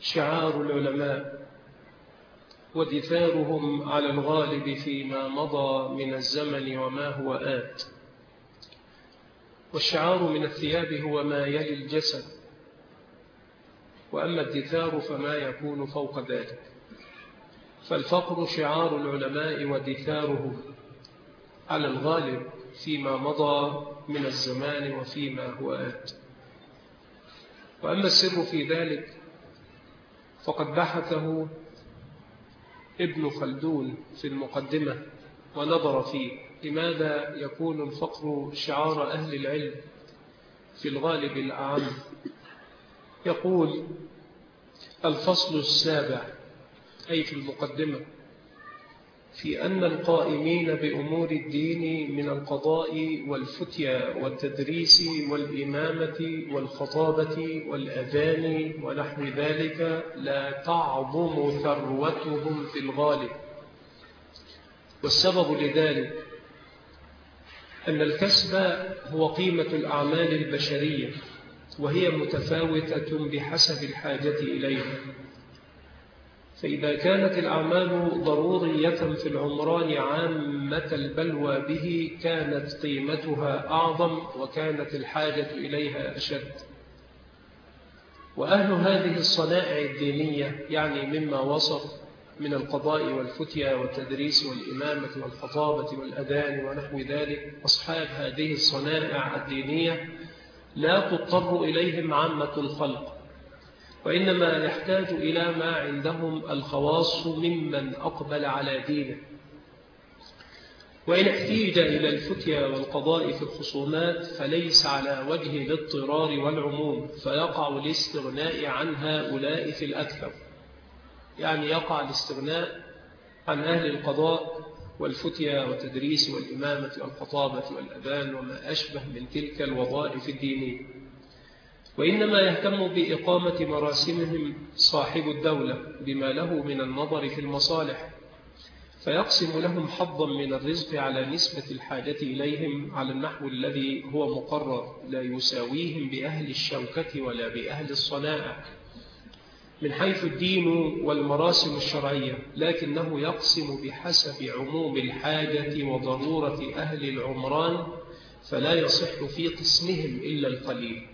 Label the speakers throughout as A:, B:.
A: شعار العلماء ودثارهم على الغالب فيما مضى من الزمن وما هو آت. والشعار من الثياب هو ما يلي الجسد وأما الدثار فما يكون فوق ذلك. فالفقر شعار العلماء ودثارهم على الغالب فيما مضى من الزمان وفيما هو آت. وأما السر في ذلك فقد بحثه ابن خلدون في المقدمة ونظر فيه. لماذا يكون الفقر شعار أهل العلم في الغالب الأعم يقول الفصل السابع أي في المقدمة في أن القائمين بأمور الدين من القضاء والفتيا والتدريس والإمامة والخطابة والأذان ونحو ذلك لا تعظم ثروتهم في الغالب. والسبب لذلك أن الكسب هو قيمة الأعمال البشرية وهي متفاوتة بحسب الحاجة إليها. فإذا كانت الأعمال ضرورية في العمران عامة البلوى به كانت قيمتها أعظم وكانت الحاجة إليها أشد. وأهل هذه الصنائع الدينية يعني مما وصف من القضاء والفتيا والتدريس والإمامة والخطابة والأذان ونحو ذلك أصحاب هذه الصنائع الدينية لا تضطر إليهم عامة الخلق. وإنما يحتاج إلى ما عندهم الخواص ممن أقبل على دينه. وإن احتيج إلى الفتيا والقضاء في الخصومات فليس على وجه الاضطرار والعموم فيقع الاستغناء عن هؤلاء في الأكثر. يعني يقع الاستغناء عن أهل القضاء والفتيا والتدريس والإمامة والخطابة والأذان وما أشبه من تلك الوظائف الدينية. وإنما يهتم بإقامة مراسمهم صاحب الدولة بما له من النظر في المصالح فيقسم لهم حظا من الرزق على نسبة الحاجة إليهم على النحو الذي هو مقرر لا يساويهم بأهل الشوكة ولا بأهل الصناعة من حيث الدين والمراسم الشرعية لكنه يقسم بحسب عموم الحاجة وضرورة أهل العمران فلا يصح في قسمهم إلا القليل.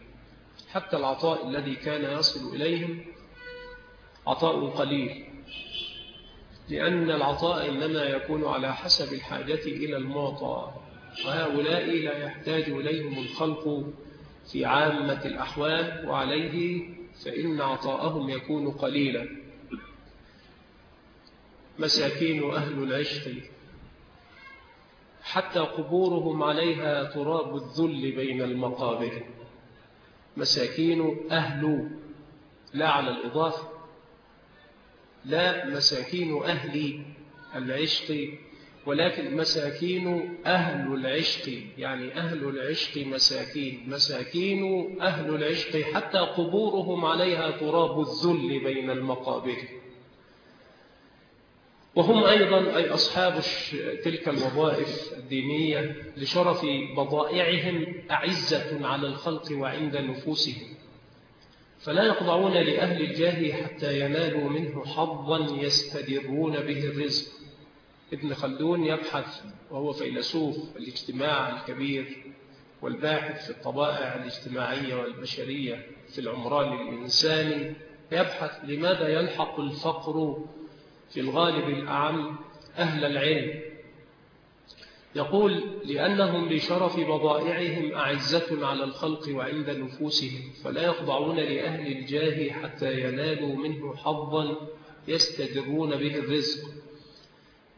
A: حتى العطاء الذي كان يصل إليهم عطاء قليل لأن العطاء إنما يكون على حسب الحاجة إلى المعطى وهؤلاء لا يحتاج إليهم الخلق في عامة الأحوال وعليه فإن عطاءهم يكون قليلا. مساكين أهل العشق حتى قبورهم عليها تراب الذل بين المقابر. مساكين أهل لا على الإضافة لا مساكين أهل العشق ولكن مساكين أهل العشق يعني أهل العشق مساكين مساكين أهل العشق حتى قبورهم عليها تراب الذل بين المقابر. وهم أيضا أي أصحاب تلك الوظائف الدينية لشرف بضائعهم أعزة على الخلق وعند نفوسهم. فلا يخضعون لأهل الجاه حتى ينالوا منه حظا يستدرون به الرزق. ابن خلدون يبحث وهو فيلسوف الاجتماع الكبير والباحث في الطبائع الاجتماعية والبشرية في العمران الإنساني يبحث لماذا يلحق الفقر في الغالب الأعم أهل العلم. يقول لأنهم بشرف بضائعهم أعزة على الخلق وعند نفوسهم فلا يخضعون لأهل الجاه حتى ينالوا منه حظا يستدرون به الرزق.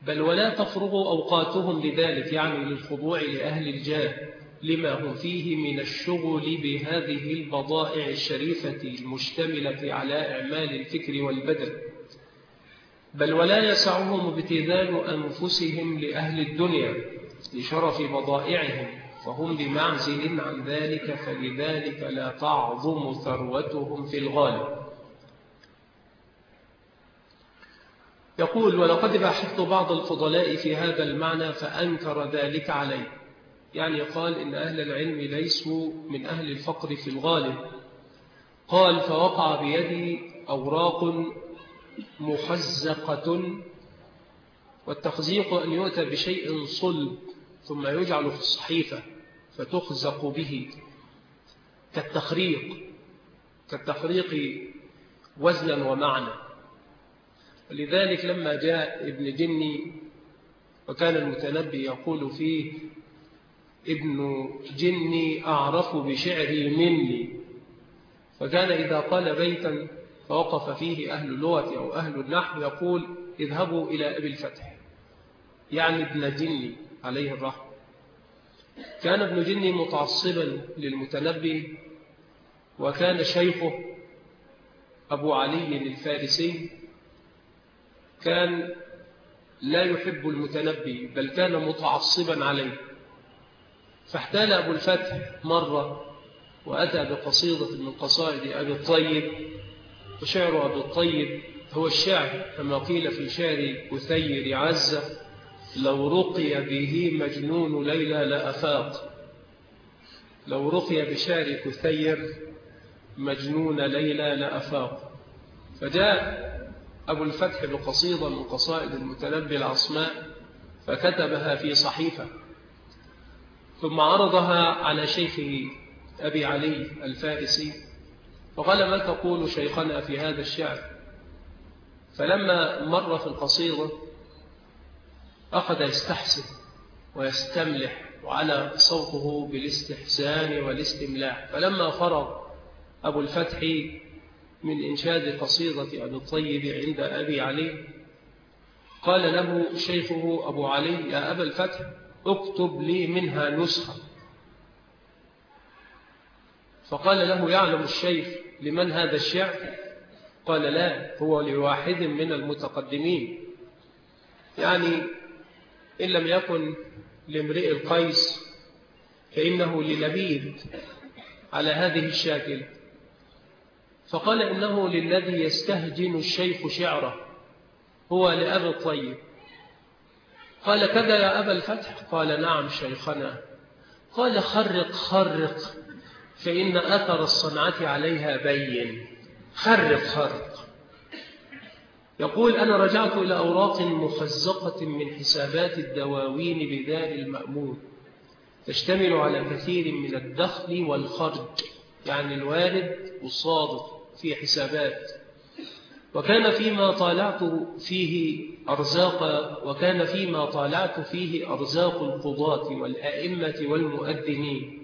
A: بل ولا تفرغ أوقاتهم لذلك يعني للخضوع لأهل الجاه لما هم فيه من الشغل بهذه البضائع الشريفة المشتملة على إعمال الفكر والبدن. بل ولا يسعهم ابتذال أنفسهم لأهل الدنيا لشرف بضائعهم فهم بمعزل عن ذلك فلذلك لا تعظم ثروتهم في الغالب. يقول ولقد باحثت بعض الفضلاء في هذا المعنى فأنكر ذلك عليه يعني قال إن أهل العلم ليسوا من أهل الفقر في الغالب. قال فوقع بيدي أوراق محزقة والتخزيق أن يؤتى بشيء صلب ثم يجعل في الصحيفة فتخزق به. كالتخريق كالتخريق وزنا ومعنى. لذلك لما جاء ابن جني وكان المتنبي يقول فيه ابن جني أعرف بشعري مني. فكان إذا قال بيتا فوقف فيه أهل اللغة أو أهل النحو يقول اذهبوا إلى أبي الفتح. يعني ابن جني عليه الرحمة. كان ابن جني متعصبا للمتنبي وكان شيخه أبو علي الفارسي. كان لا يحب المتنبي بل كان متعصبا عليه. فاحتال أبو الفتح مرة وأتى بقصيدة من قصائد أبي الطيب. وشعر أبي الطيب هو الشعر كما قيل في شعر كثير عزة لو رقي به مجنون ليلى لأفاق. لو رقي بشعر كثير مجنون ليلى لأفاق. فجاء أبو الفتح بقصيدة من قصائد المتنبي العصماء فكتبها في صحيفة. ثم عرضها على شيخه أبي علي الفارسي فقال ما تقول شيخنا في هذا الشعر؟ فلما مر في القصيدة أخذ يستحسن ويستملح وعلى صوته بالاستحسان والاستملاح. فلما فرغ أبو الفتح من إنشاد قصيدة أبي الطيب عند أبي علي قال له شيخه أبو علي يا أبا الفتح اكتب لي منها نسخة. فقال له يعلم الشيخ لمن هذا الشعر؟ قال لا هو لواحد من المتقدمين. يعني إن لم يكن لامرئ القيس فإنه للبيد على هذه الشاكل. فقال إنه للذي يستهجن الشيخ شعره هو لأبي الطيب. قال كذا يا أبا الفتح؟ قال نعم شيخنا. قال خرق خرق. فإن أثر الصنعة عليها بين. خرق خرق يقول أنا رجعت إلى أوراق مخزقة من حسابات الدواوين بدار المأمون تشتمل على كثير من الدخل والخرج يعني الوارد والصادق في حسابات. وكان فيما طالعت فيه أرزاق وكان فيما طالعت فيه أرزاق القضاة والأئمة والمؤذنين.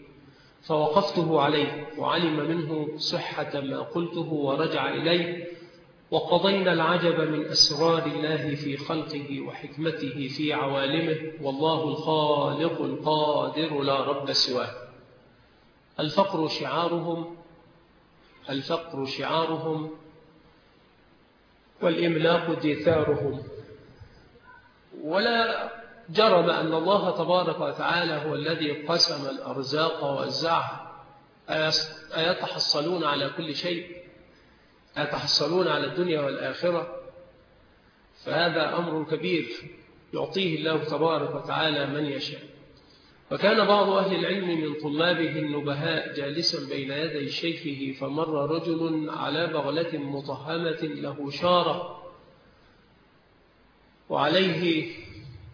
A: فوقفته عليه وعلم منه صحة ما قلته ورجع إليه وقضينا العجب من أسرار الله في خلقه وحكمته في عوالمه والله الخالق القادر لا رب سواه. الفقر شعارهم الفقر شعارهم والإملاق دثارهم ولا جرم أن الله تبارك وتعالى هو الذي قسم الأرزاق ووزعها أيتحصلون على كل شيء؟ أيتحصلون على الدنيا والآخرة؟ فهذا أمر كبير يعطيه الله تبارك وتعالى من يشاء. وكان بعض أهل العلم من طلابه النبهاء جالسا بين يدي شيخه فمر رجل على بغلة مطهمة له شارة وعليه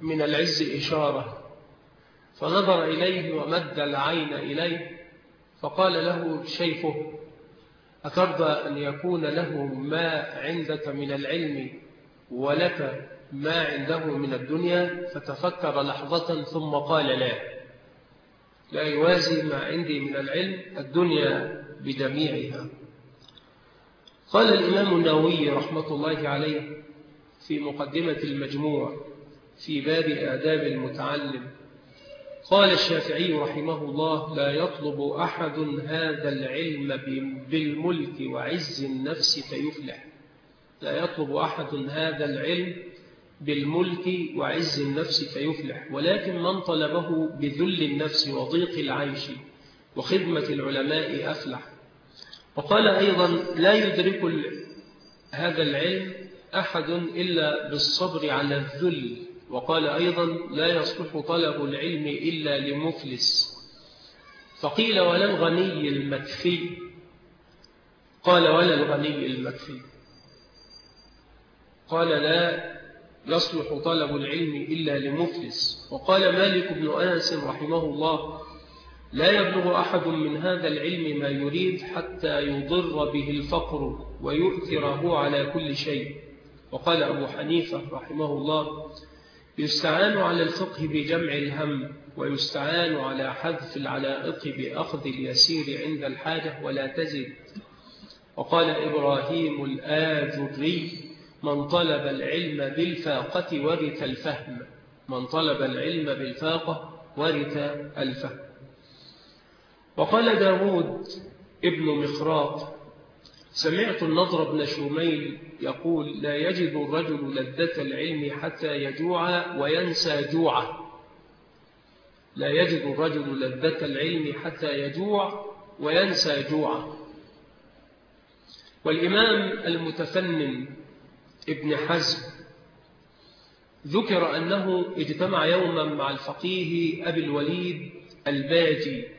A: من العز إشارة. فنظر إليه ومد العين إليه فقال له شيخه أترضى أن يكون له ما عندك من العلم ولك ما عنده من الدنيا؟ فتفكر لحظة ثم قال لا. لا يوازي ما عندي من العلم الدنيا بجميعها. قال الإمام النووي رحمة الله عليه في مقدمة المجموع في باب آداب المتعلم. قال الشافعي رحمه الله لا يطلب أحد هذا العلم بالملك وعز النفس فيفلح. لا يطلب أحد هذا العلم بالملك وعز النفس فيفلح. ولكن من طلبه بذل النفس وضيق العيش وخدمة العلماء أفلح. وقال أيضا لا يدرك هذا العلم أحد إلا بالصبر على الذل وقال أيضا لا يصلح طلب العلم إلا لمفلس. فقيل ولا الغني المكفي؟ قال ولا الغني المكفي. قال لا يصلح طلب العلم إلا لمفلس. وقال مالك بن أنس رحمه الله لا يبلغ أحد من هذا العلم ما يريد حتى يضر به الفقر ويؤثره على كل شيء. وقال أبو حنيفة رحمه الله يستعان على الفقه بجمع الهم ويستعان على حذف العلائق بأخذ اليسير عند الحاجة ولا تزد. وقال إبراهيم الآذري من طلب العلم بالفاقة ورث الفهم. من طلب العلم بالفاقة ورث الفهم. وقال داود ابن مخراط سمعت النضر بن شوميل يقول لا يجد الرجل لذة العلم حتى يجوع وينسى جوعه. لا يجد الرجل لذة العلم حتى يجوع وينسى جوعه. والإمام المتفنن ابن حزم ذكر أنه اجتمع يوما مع الفقيه أبي الوليد الباجي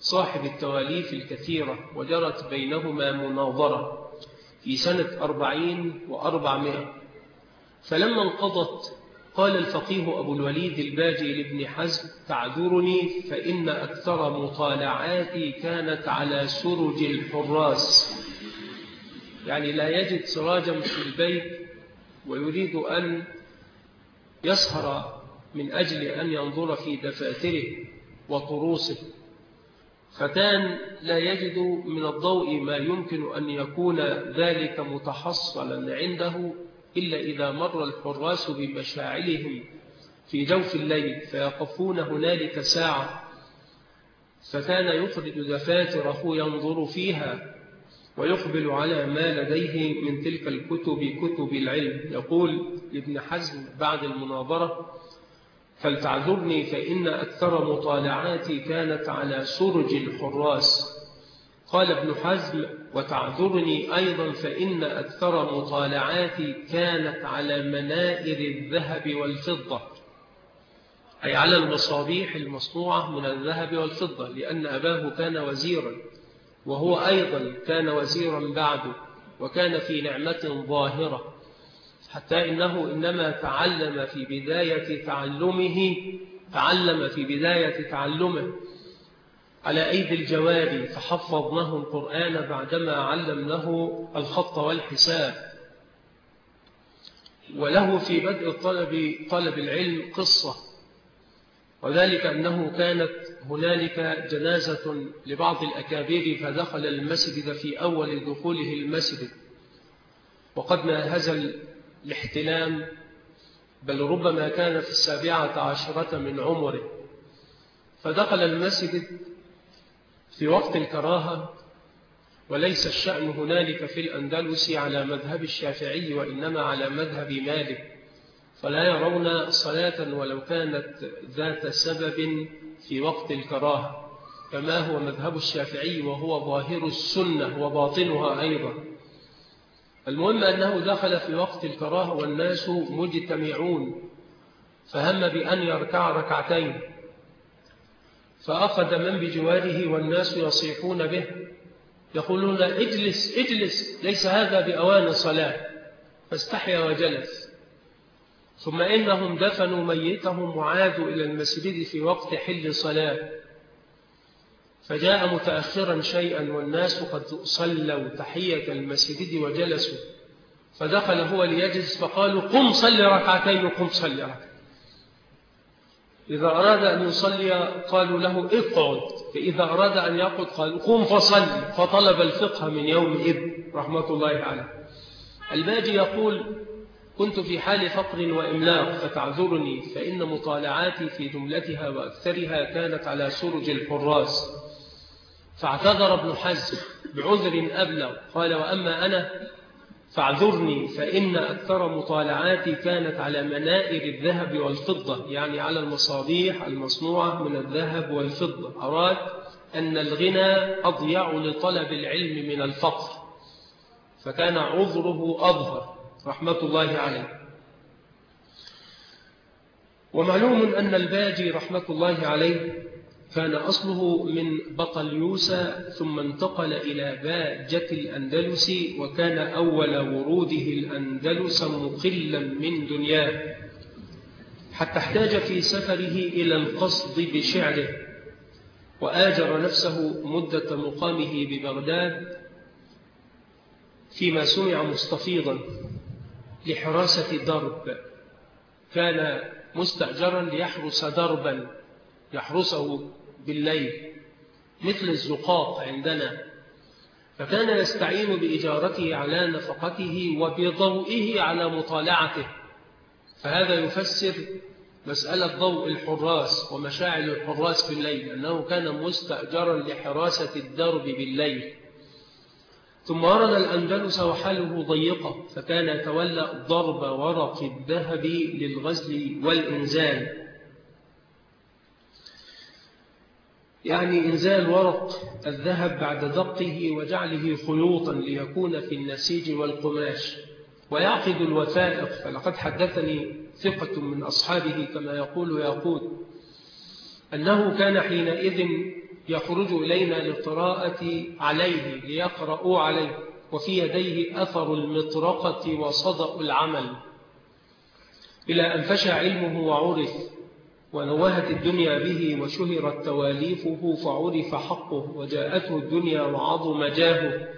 A: صاحب التواليف الكثيرة وجرت بينهما مناظرة في سنة أربعين وأربعمائة. فلما انقضت قال الفقيه أبو الوليد الباجي لابن حزم تعذرني فإن أكثر مطالعاتي كانت على سرج الحراس. يعني لا يجد سراجا في البيت ويريد أن يسهر من أجل أن ينظر في دفاتره وطروسه. فتان لا يجد من الضوء ما يمكن أن يكون ذلك متحصلا عنده إلا إذا مر الحراس بمشاعلهم في جوف الليل فيقفون هنالك ساعة. فتان يخرج دفاتره ينظر فيها ويقبل على ما لديه من تلك الكتب كتب العلم. يقول ابن حزم بعد المناظرة فلتعذرني فإن أكثر مطالعاتي كانت على سرج الحراس قال ابن حزم وتعذرني أيضا فإن أكثر مطالعاتي كانت على منائر الذهب والفضة. أي على المصابيح المصنوعة من الذهب والفضة لأن أباه كان وزيرا وهو أيضا كان وزيرا بعده وكان في نعمة ظاهرة. حتى إنه إنما تعلم في بداية تعلمه تعلم في بداية تعلمه. على أيدي الجواري فحفظناه القرآن بعدما علمناه الخط والحساب. وله في بدء الطلب طلب العلم قصة. وذلك أنه كانت هنالك جنازة لبعض الأكابر فدخل المسجد في أول دخوله المسجد. وقد ناهز الاحتلام بل ربما كان في السابعة عشرة من عمره. فدخل المسجد في وقت الكراهة وليس الشأن هنالك في الأندلس على مذهب الشافعي وإنما على مذهب مالك. فلا يرون صلاة ولو كانت ذات سبب في وقت الكراهة كما هو مذهب الشافعي وهو ظاهر السنة وباطنها أيضا. المهم أنه دخل في وقت الكراهة والناس مجتمعون فهم بأن يركع ركعتين. فأخذ من بجواره والناس يصيحون به يقولون اجلس اجلس ليس هذا بأوان صلاة فاستحيا وجلس. ثم إنهم دفنوا ميتهم وعادوا إلى المسجد في وقت حل صلاة فجاء متأخرا شيئا والناس قد صلوا تحية المسجد وجلسوا فدخل هو ليجلس فقالوا قم صل ركعتين قم صل ركعتين. إذا أراد أن يصلي قالوا له اقعد فإذا أراد أن يقعد قالوا قم فصل فطلب الفقه من يومئذ رحمة الله عليه. الباجي يقول كنت في حال فقر وإملاق فتعذرني فإن مطالعاتي في جملتها وأكثرها كانت على سرج الحراس. فاعتذر ابن حزم بعذر أبلغ. قال وأما أنا فاعذرني فإن أكثر مطالعاتي كانت على منائر الذهب والفضة يعني على المصابيح المصنوعة من الذهب والفضة. أراد أن الغنى أضيع لطلب العلم من الفقر فكان عذره أظهر رحمة الله عليه. ومعلوم أن الباجي رحمة الله عليه كان أصله من بطليوس ثم انتقل إلى باجة الأندلس وكان أول وروده الأندلس مقلا من دنياه. حتى احتاج في سفره إلى القصد بشعره وآجر نفسه مدة مقامه ببغداد فيما سمع مستفيضا لحراسة درب. كان مستأجرا ليحرس دربا يحرسه بالليل مثل الزقاق عندنا. فكان يستعين بإجارته على نفقته وبضوئه على مطالعته. فهذا يفسر مسألة ضوء الحراس ومشاعل الحراس في الليل أنه كان مستأجرا لحراسة الدرب بالليل. ثم ورد الأندلس وحاله ضيقة فكان يتولى ضرب ورق الذهب للغزل والإنزال. يعني إنزال ورق الذهب بعد دقه وجعله خيوطا ليكون في النسيج والقماش ويعقد الوثائق. فلقد حدثني ثقة من أصحابه كما يقول يقول أنه كان حينئذ يخرج إلينا للقراءة عليه ليقرأوا عليه وفي يديه أثر المطرقة وصدأ العمل. إلى أن فشى علمه وعرف ونوهت الدنيا به وشهرت تواليفه فعرف حقه وجاءته الدنيا وعظم جاهه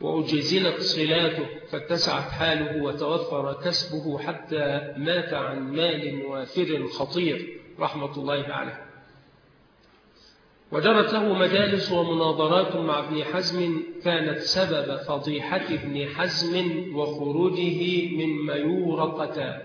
A: وأجزلت صلاته فاتسعت حاله وتوفر كسبه حتى مات عن مال وافر خطير رحمة الله عليه. وجرت له مجالس ومناظرات مع ابن حزم كانت سبب فضيحة ابن حزم وخروجه من ميورقة.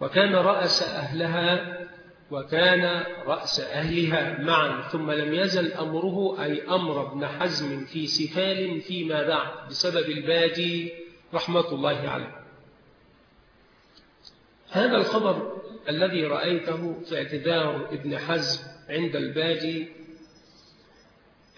A: وكان رأس أهلها وكان رأس أهلها معا ثم لم يزل أمره أي أمر ابن حزم في سفال فيما بعد بسبب البادي رحمة الله عليه. هذا الخبر الذي رأيته في اعتذار ابن حزم عند البادي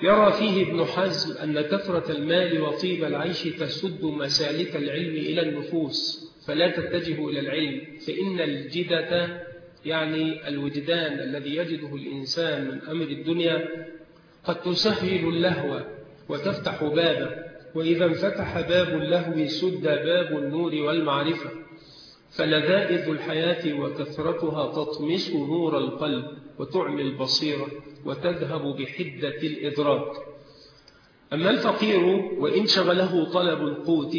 A: يرى فيه ابن حزم أن كثرة المال وطيب العيش تسد مسالك العلم إلى النفوس فلا تتجه إلى العلم فإن الجدة يعني الوجدان الذي يجده الإنسان من أمر الدنيا قد تسهل اللهو وتفتح بابا وإذا انفتح باب اللهو سد باب النور والمعرفة فلذائذ الحياة وكثرتها تطمس نور القلب وتعمي البصيرة وتذهب بحدة الإدراك. أما الفقير وإن شغله طلب القوت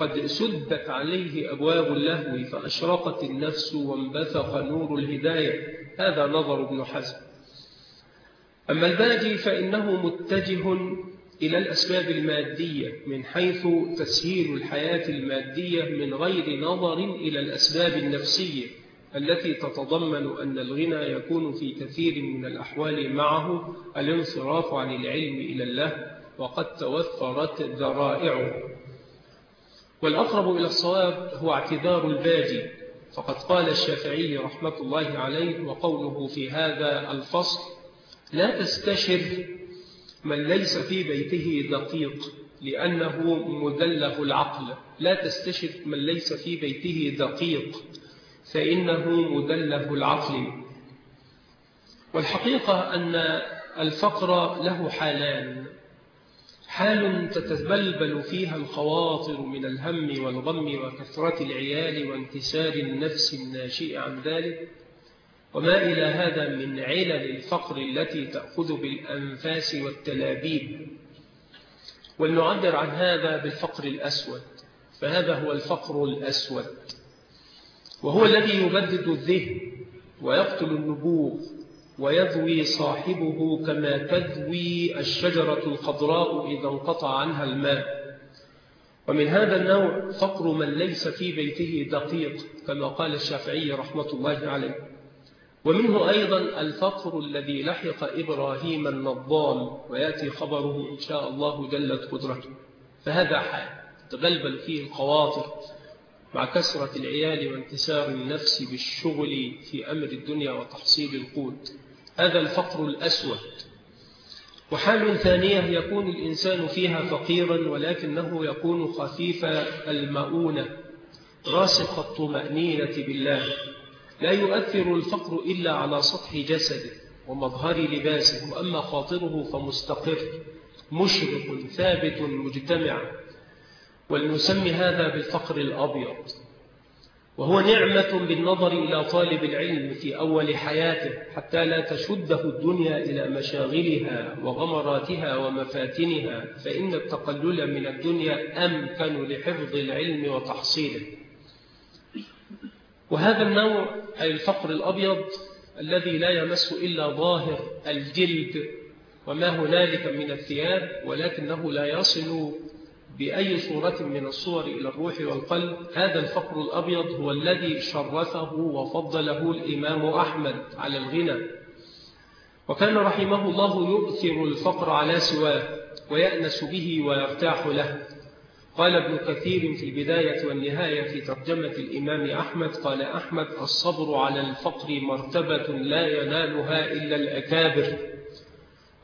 A: قد سدت عليه أبواب اللهو فأشرقت النفس وانبثق نور الهداية. هذا نظر ابن حزم. أما الباجي فإنه متجه إلى الأسباب المادية من حيث تسهيل الحياة المادية من غير نظر إلى الأسباب النفسية التي تتضمن أن الغنى يكون في كثير من الأحوال معه الانصراف عن العلم إلى الله وقد توفرت ذرائعه. والأقرب إلى الصواب هو اعتذار الباجي فقد قال الشافعي رحمة الله عليه وقوله في هذا الفصل لا تستشر من ليس في بيته دقيق لأنه مدله العقل. لا تستشر من ليس في بيته دقيق فإنه مدله العقل. والحقيقة أن الفقر له حالان. حال تتبلبل فيها الخواطر من الهم والغم وكثرة العيال وانكسار النفس الناشئ عن ذلك وما إلى هذا من علل الفقر التي تأخذ بالأنفاس والتلابيب. ولنعبر عن هذا بالفقر الأسود فهذا هو الفقر الأسود وهو الذي يبدد الذهن ويقتل النبوغ. ويذوي صاحبه كما تذوي الشجرة الخضراء إذا انقطع عنها الماء. ومن هذا النوع فقر من ليس في بيته دقيق كما قال الشافعي رحمة الله عليه. ومنه أيضا الفقر الذي لحق إبراهيم النضال ويأتي خبره إن شاء الله جلت قدرته. فهذا حال تبلبل فيه الخواطر. مع كسرة العيال وانكسار النفس بالشغل في أمر الدنيا وتحصيل القوت. هذا الفقر الأسود. وحال ثانية يكون الإنسان فيها فقيرا ولكنه يكون خفيف المؤونة. راسخ الطمأنينة بالله. لا يؤثر الفقر إلا على سطح جسده ومظهر لباسه وأما خاطره فمستقر مشرق ثابت مجتمع. ولنسمي هذا بالفقر الأبيض. وهو نعمة بالنظر إلى طالب العلم في أول حياته حتى لا تشده الدنيا إلى مشاغلها وغمراتها ومفاتنها فإن التقلل من الدنيا أمكن لحفظ العلم وتحصيله. وهذا النوع أي الفقر الأبيض الذي لا يمس إلا ظاهر الجلد وما هنالك من الثياب ولكنه لا يصل بأي صورة من الصور إلى الروح والقلب هذا الفقر الأبيض هو الذي شرفه وفضله الإمام أحمد على الغنى. وكان رحمه الله يؤثر الفقر على سواه ويأنس به ويرتاح له. قال ابن كثير في البداية والنهاية في ترجمة الإمام أحمد قال أحمد الصبر على الفقر مرتبة لا ينالها إلا الأكابر.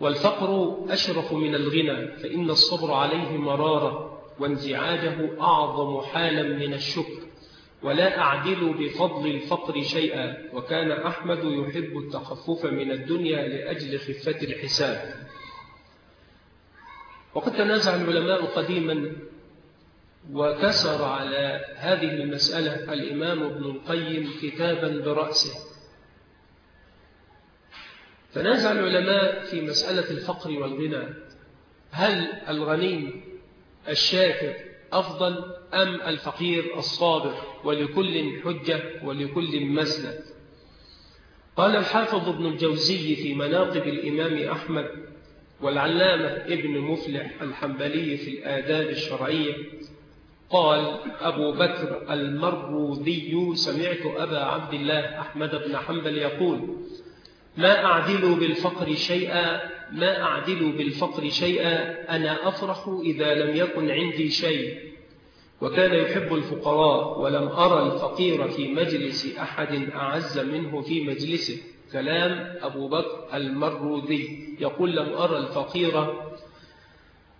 A: والفقر أشرف من الغنى فإن الصبر عليه مرارة وانزعاجه أعظم حالا من الشكر. ولا أعدل بفضل الفقر شيئا وكان أحمد يحب التخفف من الدنيا لأجل خفة الحساب. وقد تنازع العلماء قديما وكسر على هذه المسألة الإمام ابن القيم كتابا برأسه. تنازع العلماء في مسألة الفقر والغنى. هل الغني الشاكر أفضل أم الفقير الصابر ولكل حجة ولكل مسلة قال الحافظ ابن الجوزي في مناقب الإمام أحمد والعلامة ابن مفلح الحنبلي في الآداب الشرعية قال أبو بكر المروذي سمعت أبا عبد الله أحمد بن حنبل يقول ما أعدل بالفقر شيئا ما أعدل بالفقر شيئا أنا أفرح إذا لم يكن عندي شيء. وكان يحب الفقراء ولم أرى الفقير في مجلس أحد أعز منه في مجلسه. كلام أبو بكر المروذي. يقول لم أرى الفقير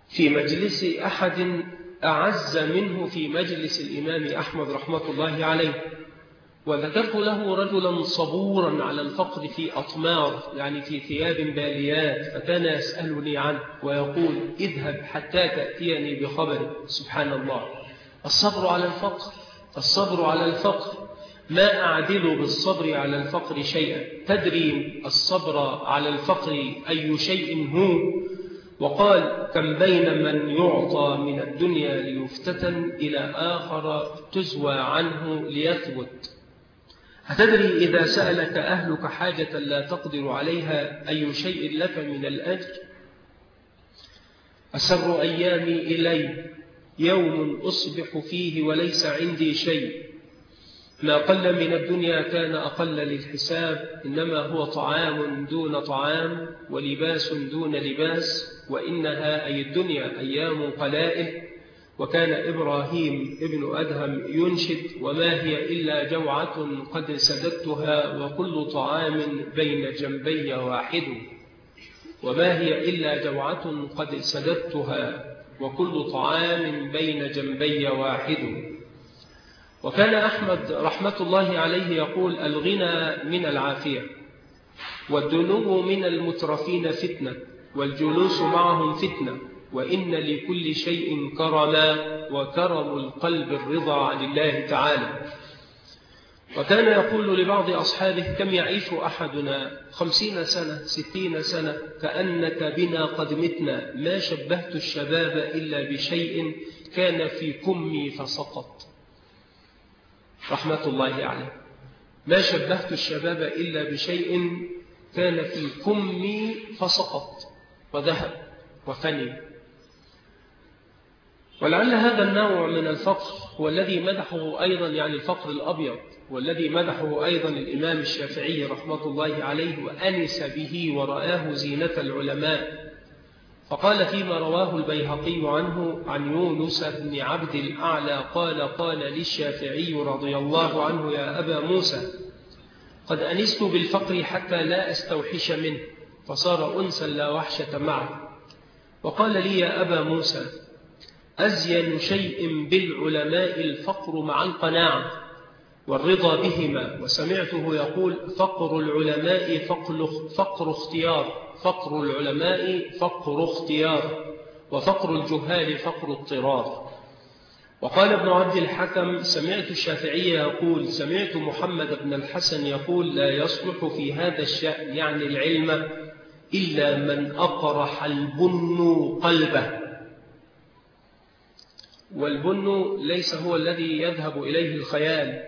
A: في مجلس أحد أعز منه في مجلس الإمام أحمد رحمة الله عليه. وذكرت له رجلا صبورا على الفقر في أطمار يعني في ثياب باليات فكان يسألني عنه ويقول اذهب حتى تأتيني بخبر. سبحان الله. الصبر على الفقر الصبر على الفقر. ما أعدل بالصبر على الفقر شيئا. تدري الصبر على الفقر أي شيء هو؟ وقال كم بين من يعطى من الدنيا ليفتتن إلى آخر تزوى عنه ليثبت. أتدري إذا سألك أهلك حاجة لا تقدر عليها أي شيء لك من الأجر؟ أسر أيامي إلي يوم أصبح فيه وليس عندي شيء. ما قل من الدنيا كان أقل للحساب إنما هو طعام دون طعام ولباس دون لباس وإنها أي الدنيا أيام قلائل. وكان إبراهيم ابن أدهم ينشد وما هي إلا جوعة قد سددتها وكل طعام بين جنبي واحد. وما هي إلا جوعة قد سددتها وكل طعام بين جنبي واحد. وكان أحمد رحمة الله عليه يقول الغنى من العافية والدنو من المترفين فتنة والجلوس معهم فتنة. وإن لكل شيء كرما وكرم القلب الرضا عن الله تعالى. وكان يقول لبعض أصحابه كم يعيش أحدنا خمسين سنة ستين سنة كأنك بنا قد متنا. ما شبهت الشباب إلا بشيء كان في كمي فسقط. رحمة الله عليه. ما شبهت الشباب إلا بشيء كان في كمي فسقط. وذهب وفني. ولعل هذا النوع من الفقر هو الذي مدحه أيضا يعني الفقر الأبيض والذي مدحه أيضا الإمام الشافعي رحمة الله عليه وأنس به ورآه زينة العلماء. فقال فيما رواه البيهقي عنه عن يونس بن عبد الأعلى قال قال للشافعي رضي الله عنه يا أبا موسى قد أنست بالفقر حتى لا أستوحش منه فصار أنسا لا وحشة معه. وقال لي يا أبا موسى أزين شيء بالعلماء الفقر مع القناعة والرضا بهما. وسمعته يقول فقر العلماء فقر, فقر اختيار. فقر العلماء فقر اختيار. وفقر الجهال فقر اضطرار. وقال ابن عبد الحكم سمعت الشافعي يقول سمعت محمد بن الحسن يقول لا يصلح في هذا الشأن يعني العلم إلا من أقرح البن قلبه. والبن ليس هو الذي يذهب إليه الخيال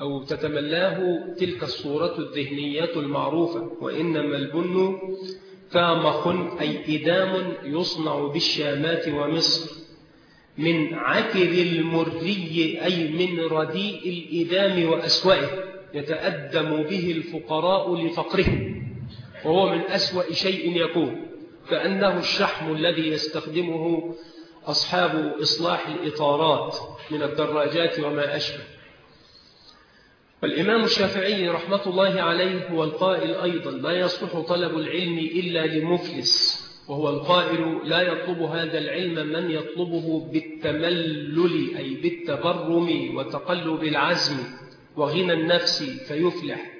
A: أو تتملاه تلك الصورة الذهنية المعروفة وإنما البن كامخ أي إدام يصنع بالشامات ومصر من عكر المري أي من رديء الإدام وأسوأه يتأدم به الفقراء لفقره وهو من أسوأ شيء يكون كأنه الشحم الذي يستخدمه أصحاب إصلاح الإطارات من الدراجات وما أشبه. والإمام الشافعي رحمة الله عليه هو القائل أيضا لا يصلح طلب العلم إلا لمفلس وهو القائل لا يطلب هذا العلم من يطلبه بالتملل أي بالتبرم وتقلب العزم وغنى النفس فيفلح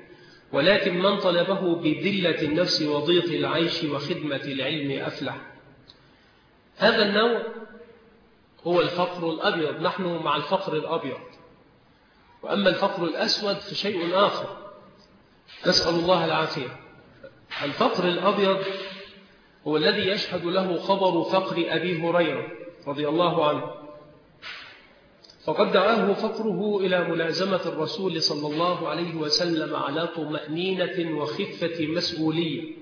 A: ولكن من طلبه بذلة النفس وضيق العيش وخدمة العلم أفلح. هذا النوع هو الفقر الأبيض نحن مع الفقر الأبيض. وأما الفقر الأسود فشيء آخر. نسأل الله العافية. الفقر الأبيض هو الذي يشهد له خبر فقر أبي هريرة رضي الله عنه. فقد دعاه فقره إلى ملازمة الرسول صلى الله عليه وسلم على طمأنينة وخفة مسؤولية.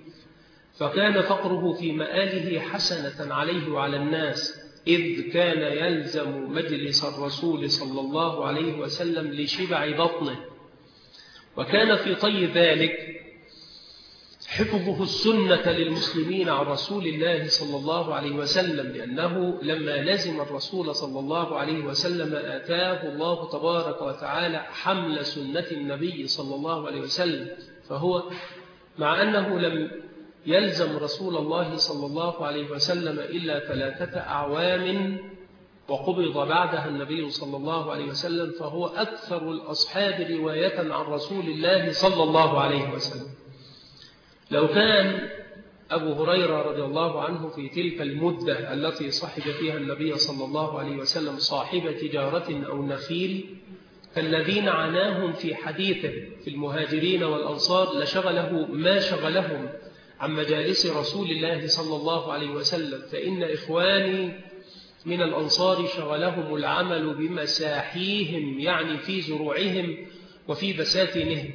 A: فكان فقره في مآله حسنة عليه وعلى الناس. إذ كان يلزم مجلس الرسول صلى الله عليه وسلم لشبع بطنه. وكان في طي ذلك حفظه السنة للمسلمين عن رسول الله صلى الله عليه وسلم لأنه لما لزم الرسول صلى الله عليه وسلم آتاه الله تبارك وتعالى حمل سنة النبي صلى الله عليه وسلم فهو مع أنه لم يلزم رسول الله صلى الله عليه وسلم إلا ثلاثة أعوام وقبض بعدها النبي صلى الله عليه وسلم فهو أكثر الأصحاب رواية عن رسول الله صلى الله عليه وسلم. لو كان أبو هريرة رضي الله عنه في تلك المدة التي صحب فيها النبي صلى الله عليه وسلم صاحب تجارة أو نخيل فالذين عناهم في حديثه في المهاجرين والأنصار لشغله ما شغلهم عن مجالس رسول الله صلى الله عليه وسلم فإن إخواني من الأنصار شغلهم العمل بمساحيهم يعني في زروعهم وفي بساتينهم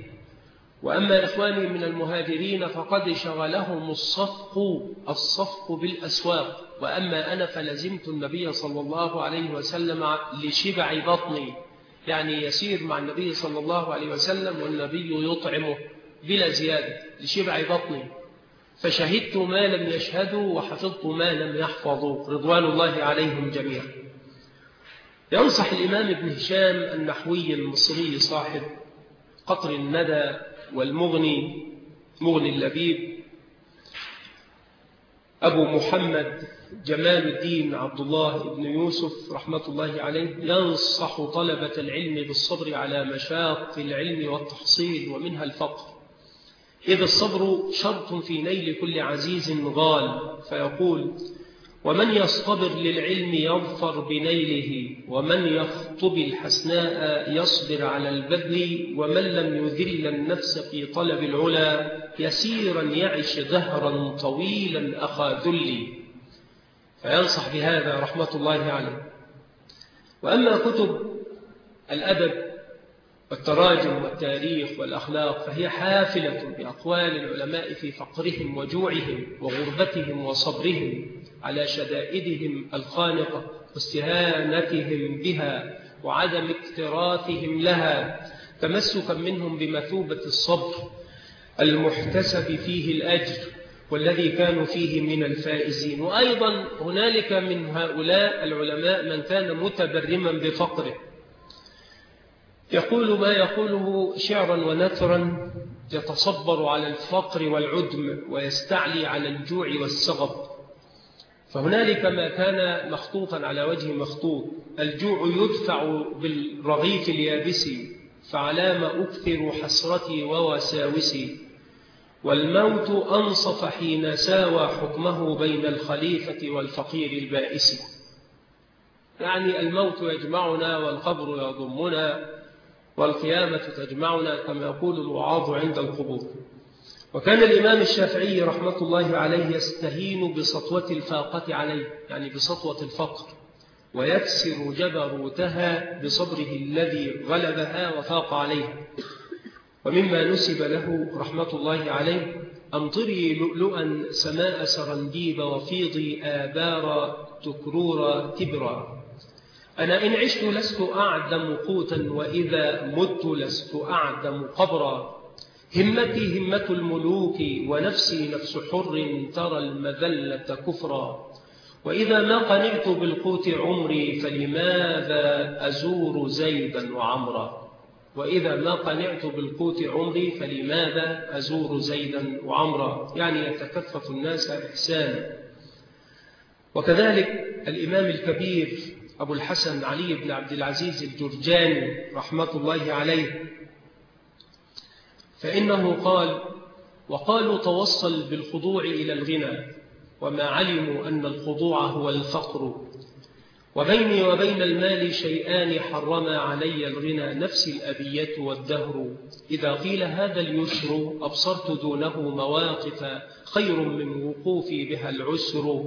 A: وأما إخواني من المهاجرين فقد شغلهم الصفق الصفق بالأسواق. وأما أنا فلزمت النبي صلى الله عليه وسلم لشبع بطني يعني يسير مع النبي صلى الله عليه وسلم والنبي يطعمه بلا زيادة لشبع بطني. فشهدت ما لم يشهدوا وحفظت ما لم يحفظوا رضوان الله عليهم جميعا. ينصح الإمام ابن هشام النحوي المصري صاحب قطر الندى والمغني مغني اللبيب أبو محمد جمال الدين عبد الله بن يوسف رحمة الله عليه ينصح طلبة العلم بالصبر على مشاق العلم والتحصيل ومنها الفقر إذ الصبر شرط في نيل كل عزيز غال. فيقول ومن يصطبر للعلم يظفر بنيله ومن يخطب الحسناء يصبر على البذل ومن لم يذل النفس في طلب العلا يسيرا يعش دهرا طويلا أخا ذلي. فينصح بهذا رحمة الله عليه. وأما كتب الأدب والتراجم والتاريخ والأخلاق فهي حافلة بأقوال العلماء في فقرهم وجوعهم وغربتهم وصبرهم على شدائدهم الخانقة واستهانتهم بها وعدم اكتراثهم لها تمسكا منهم بمثوبة الصبر المحتسب فيه الأجر والذي كانوا فيه من الفائزين. وأيضا هنالك من هؤلاء العلماء من كان متبرما بفقره يقول ما يقوله شعرا ونثرا يتصبر على الفقر والعدم ويستعلي على الجوع والسغب. فهنالك ما كان مخطوطا على وجه مخطوط. الجوع يدفع بالرغيف اليابس فعلام أكثر حسرتي ووساوسي. والموت أنصف حين ساوى حكمه بين الخليفة والفقير البائس. يعني الموت يجمعنا والقبر يضمنا. والقيامة تجمعنا كما يقول الوعاظ عند القبور. وكان الإمام الشافعي رحمة الله عليه يستهين بسطوة الفاقة عليه يعني بسطوة الفقر ويكسر جبروتها بصبره الذي غلبها وفاق عليها ومما نسب له رحمة الله عليه أمطري لؤلؤا سماء سرنديب وفيضي آبار تكرور تبرا أنا إن عشت لست أعدم قوتا وإذا مت لست أعدم قبرا. همتي همة الملوك ونفسي نفس حر ترى المذلة كفرا. وإذا ما قنعت بالقوت عمري فلماذا أزور زيدا وعمرا؟ وإذا ما قنعت بالقوت عمري فلماذا أزور زيدا وعمرا؟ يعني يتكفف الناس إحسانا وكذلك الإمام الكبير أبو الحسن علي بن عبد العزيز الجرجاني رحمة الله عليه. فإنه قال وقالوا توصل بالخضوع إلى الغنى وما علموا أن الخضوع هو الفقر. وبيني وبين المال شيئان حرما علي الغنى نفسي الأبية والدهر. إذا قيل هذا اليسر أبصرت دونه مواقف خير من وقوفي بها العسر.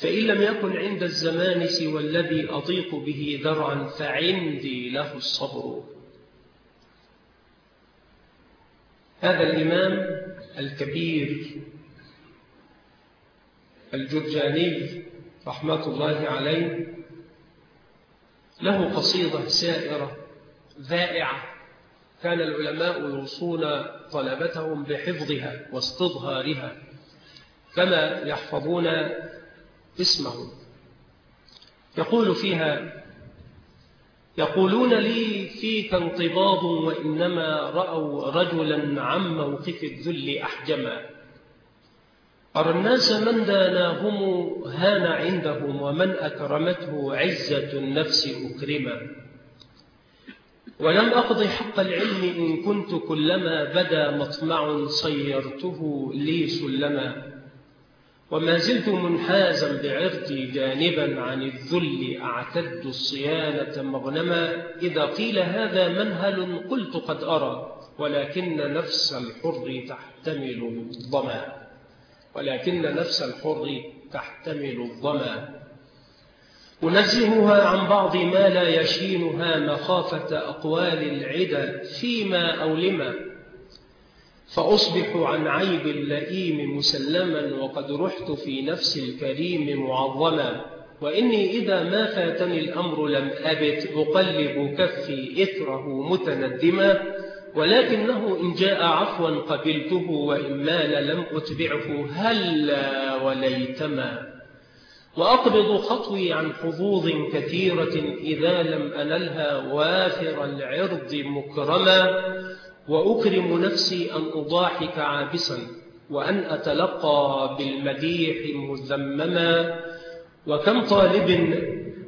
A: فإن لم يكن عند الزمان سوى الذي أطيق به ذرعا فعندي له الصبر. هذا الإمام الكبير الجرجاني رحمة الله عليه له قصيدة سائرة ذائعة. كان العلماء يوصون طلبتهم بحفظها واستظهارها كما يحفظون اسمه. يقول فيها يقولون لي فيك انقباض وإنما رأوا رجلا عن موقف الذل أحجما. أرى الناس من داناهم هان عندهم ومن أكرمته عزة النفس أكرما ولم أقض حق العلم إن كنت كلما بدا مطمع صيرته لي سلما. وما زلت منحازا بعرضي جانبا عن الذل أعتد الصيانة مغنما إذا قيل هذا منهل قلت قد أرى ولكن نفس الحر تحتمل الظما ولكن نفس الحر تحتمل الظما أنزهها عن بعض ما لا يشينها مخافة أقوال العدى فيما أو لما فأصبح عن عيب اللئيم مسلما وقد رحت في نفس الكريم معظما وإني إذا ما فاتني الأمر لم أبت أقلب كفي إثره متندما ولكنه إن جاء عفوا قبلته وإن مال لم أتبعه هلا وليتما. وأقبض خطوي عن حظوظ كثيرة إذا لم أنلها وافر العرض مكرما. وأكرم نفسي أن أضاحك عابسا وأن أتلقى بالمديح مذمما وكم طالب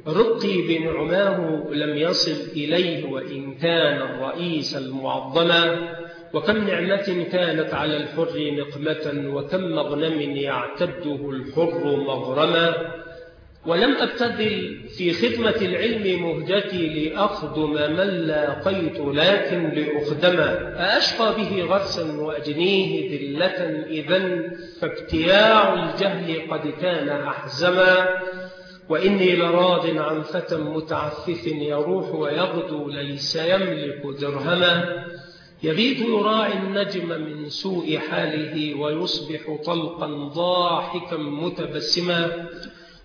A: رقي بنعماه لم يصل إليه وإن كان الرئيس المعظما وكم نعمة كانت على الحر نقمة وكم مغنم يعتده الحر مغرما ولم أبتذل في خدمة العلم مهجتي لأخدم من لاقيت لكن لأخدم. أأشقى به غرسا وأجنيه ذلة إذا فابتياع الجهل قد كان أحزما. وإني لراض عن فتى متعفف يروح ويغدو ليس يملك درهما. يبيت يراعي النجم من سوء حاله ويصبح طلقا ضاحكا متبسما.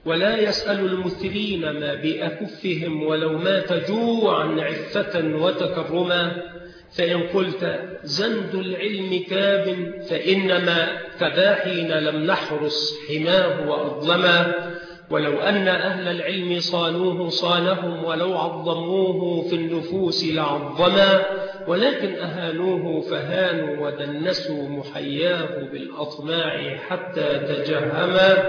A: ولا يسأل المثلين ما بأكفهم ولو مات جوعا عفة وتكرما. فإن قلت زند العلم كاب فإنما كباحين لم نحرس حماه وأظلما. ولو أن أهل العلم صانوه صانهم ولو عظموه في النفوس لعظما. ولكن أهانوه فهانوا ودنسوا محياه بالأطماع حتى تجهما.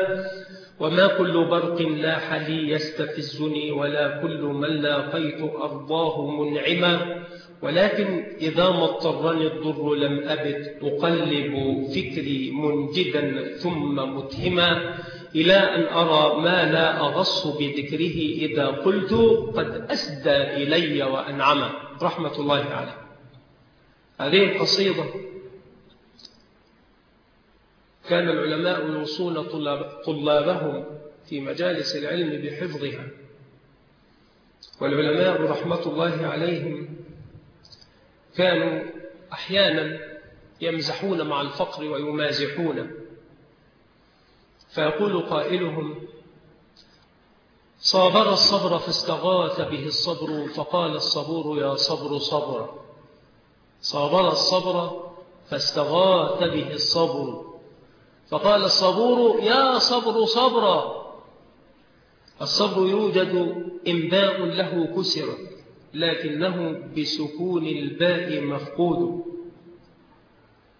A: وما كل برق لاح لي يستفزني ولا كل من لاقيت أرضاه منعما ولكن إذا ما اضطرني الضر لم أبد أقلب فكري منجدا ثم متهما إلى أن أرى ما لا أغص بذكره إذا قلت قد أسدى إلي وأنعم رحمة الله عليه. هذه القصيدة كان العلماء يوصون طلاب طلابهم في مجالس العلم بحفظها. والعلماء رحمة الله عليهم كانوا أحيانا يمزحون مع الفقر ويمازحون. فيقول قائلهم صابر الصبر فاستغاث به الصبر فقال الصبور يا صبر صبرا صابر الصبر فاستغاث به الصبر فقال الصبور يا صبر صبرا الصبر يوجد إنباء له كسر لكنه بسكون الباء مفقود.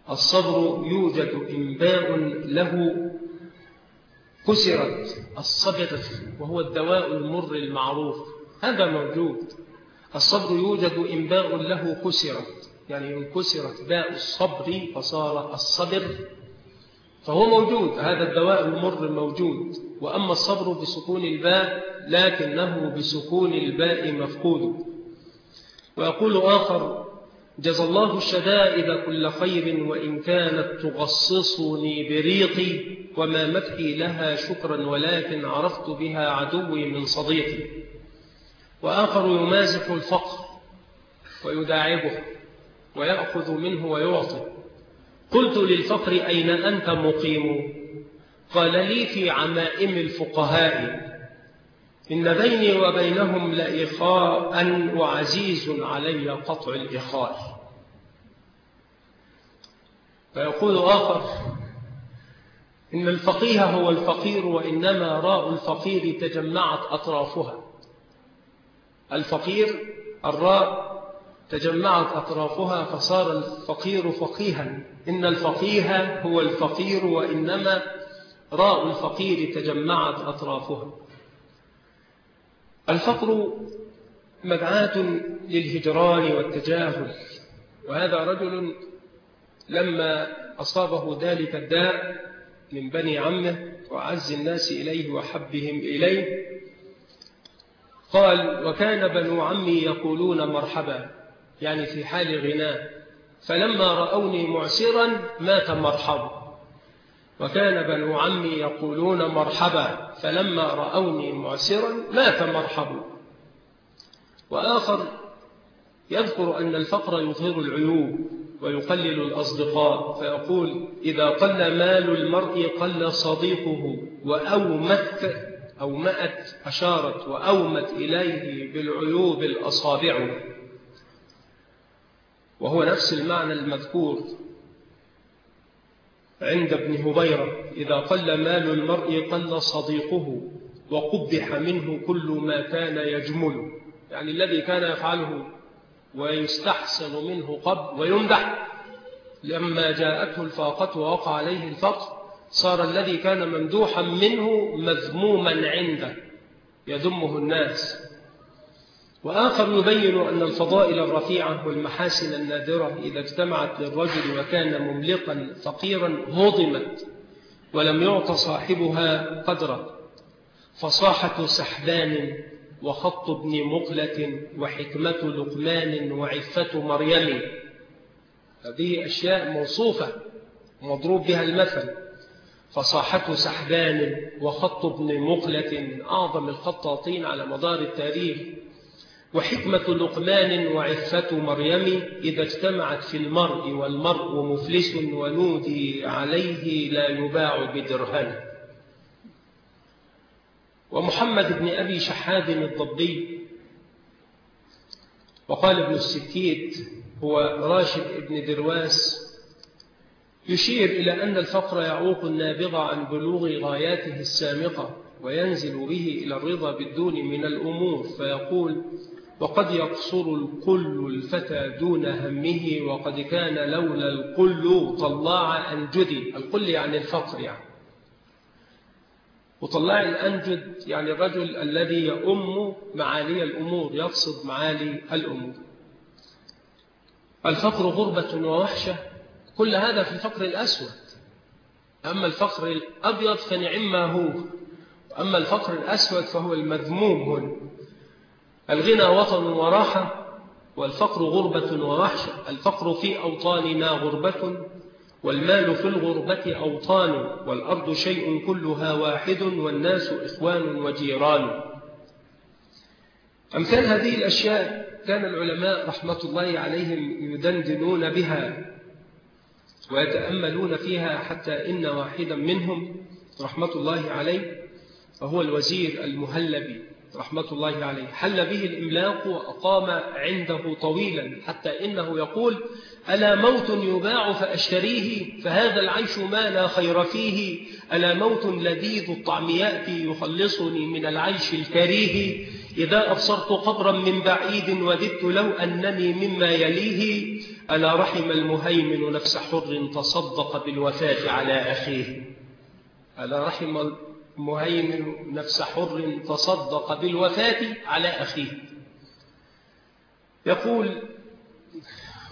A: الصبر يوجد إنباء له كسرت الصبغة وهو الدواء المر المعروف. هذا موجود. الصبر يوجد إنباء له كسرت يعني انكسرت باء الصبر فصار الصبر. فهو موجود هذا الدواء المر موجود وأما الصبر بسكون الباء لكنه بسكون الباء مفقود. ويقول آخر جزى الله الشدائد كل خير وإن كانت تغصصني بريقي وما مدحي لها شكرا ولكن عرفت بها عدوي من صديقي. وآخر يمازح الفقر ويداعبه ويأخذ منه ويعطي. قلت للفقر أين أنت مقيم؟ قال لي في عمائم الفقهاء إن بيني وبينهم لإخاء وعزيز علي قطع الإخاء. فيقول آخر إن الفقيه هو الفقير وإنما راء الفقير تجمعت أطرافها. الفقير الراء تجمعت أطرافها فصار الفقير فقيها. إن الفقيه هو الفقير وإنما راء الفقير تجمعت أطرافها. الفقر مدعاة للهجران والتجاهل. وهذا رجل لما أصابه ذلك الداء من بني عمه وعز الناس إليه وحبهم إليه قال وكان بنو عمي يقولون مرحبا. يعني في حال غناه فلما رأوني معسرا مات مرحبا. وكان بنو عمي يقولون مرحبا فلما رأوني معسرا مات مرحبا. وآخر يذكر أن الفقر يظهر العيوب ويقلل الأصدقاء فيقول إذا قل مال المرء قل صديقه وأومت أومأت أشارت وأومت إليه بالعيوب الأصابع. وهو نفس المعنى المذكور عند ابن هبيرة إذا قل مال المرء قل صديقه وقبح منه كل ما كان يجمل يعني الذي كان يفعله ويستحسن منه قبل ويمدح. لما جاءته الفاقة ووقع عليه الفقر صار الذي كان ممدوحا منه مذموما عنده يذمه الناس. وآخر يبين أن الفضائل الرفيعة والمحاسن النادرة إذا اجتمعت للرجل وكان مملقا فقيرا هضمت ولم يعط صاحبها قدرا فصاحة سحبان وخط ابن مقلة وحكمة لقمان وعفة مريم. هذه أشياء موصوفة مضروب بها المثل. فصاحة سحبان وخط ابن مقلة أعظم الخطاطين على مدار التاريخ. وحكمة لقمان وعفة مريم إذا اجتمعت في المرء والمرء مفلس ونودي عليه لا يباع بدرهم. ومحمد بن أبي شحاد الضبي وقال ابن السكيت هو راشد بن درواس يشير إلى أن الفقر يعوق النابغ عن بلوغ غاياته السامقة وينزل به إلى الرضا بالدون من الأمور فيقول وقد يقصر القل الفتى دون همه وقد كان لولا القل طلاع أنجدي القل يعني الفقر يعني. وطلاع الأنجد يعني الرجل الذي يؤم معالي الأمور يقصد معالي الأمور. الفقر غربة ووحشة كل هذا في الفقر الأسود. أما الفقر الأبيض فنعم هو أما الفقر الأسود فهو المذموم. هنا الغنى وطن وراحة والفقر غربة ووحشة. الفقر في أوطاننا غربة والمال في الغربة أوطان والأرض شيء كلها واحد والناس إخوان وجيران. أمثال هذه الأشياء كان العلماء رحمة الله عليهم يدندنون بها ويتأملون فيها حتى إن واحدا منهم رحمة الله عليه وهو الوزير المهلبي. رحمة الله عليه. حل به الإملاق وأقام عنده طويلا حتى إنه يقول ألا موت يباع فأشتريه؟ فهذا العيش ما لا خير فيه. ألا موت لذيذ الطعم يأتي يخلصني من العيش الكريه؟ إذا أبصرت قبرا من بعيد وددت لو أنني مما يليه. ألا رحم المهيمن نفس حر تصدق بالوفاة على أخيه؟ ألا رحم المهيمن نفس حر تصدق بالوفاة على أخيه. يقول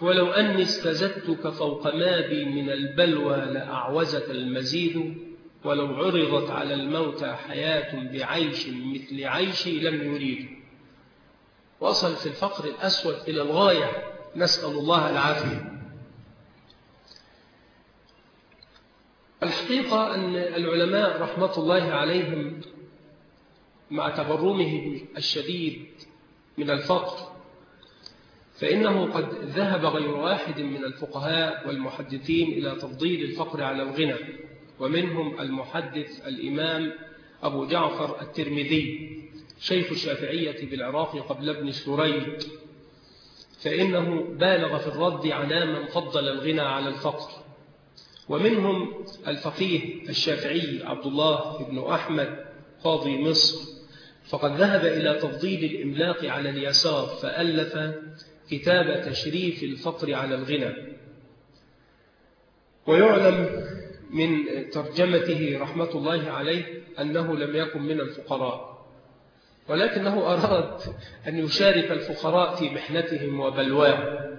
A: ولو أني استزدتك فوق ما بي من البلوى لأعوزك المزيد ولو عرضت على الموتى حياة بعيش مثل عيشي لم يريد. وصل في الفقر الأسود إلى الغاية نسأل الله العافية. الحقيقة أن العلماء رحمة الله عليهم مع تبرمهم الشديد من الفقر فإنه قد ذهب غير واحد من الفقهاء والمحدثين إلى تفضيل الفقر على الغنى ومنهم المحدث الإمام أبو جعفر الترمذي شيخ الشافعية بالعراق قبل ابن سريد فإنه بالغ في الرد على من فضل الغنى على الفقر. ومنهم الفقيه الشافعي عبد الله بن أحمد قاضي مصر. فقد ذهب إلى تفضيل الإملاق على اليسار فألف كتاب تشريف الفقر على الغنى. ويعلم من ترجمته رحمة الله عليه أنه لم يكن من الفقراء. ولكنه أراد أن يشارك الفقراء في محنتهم وبلواهم.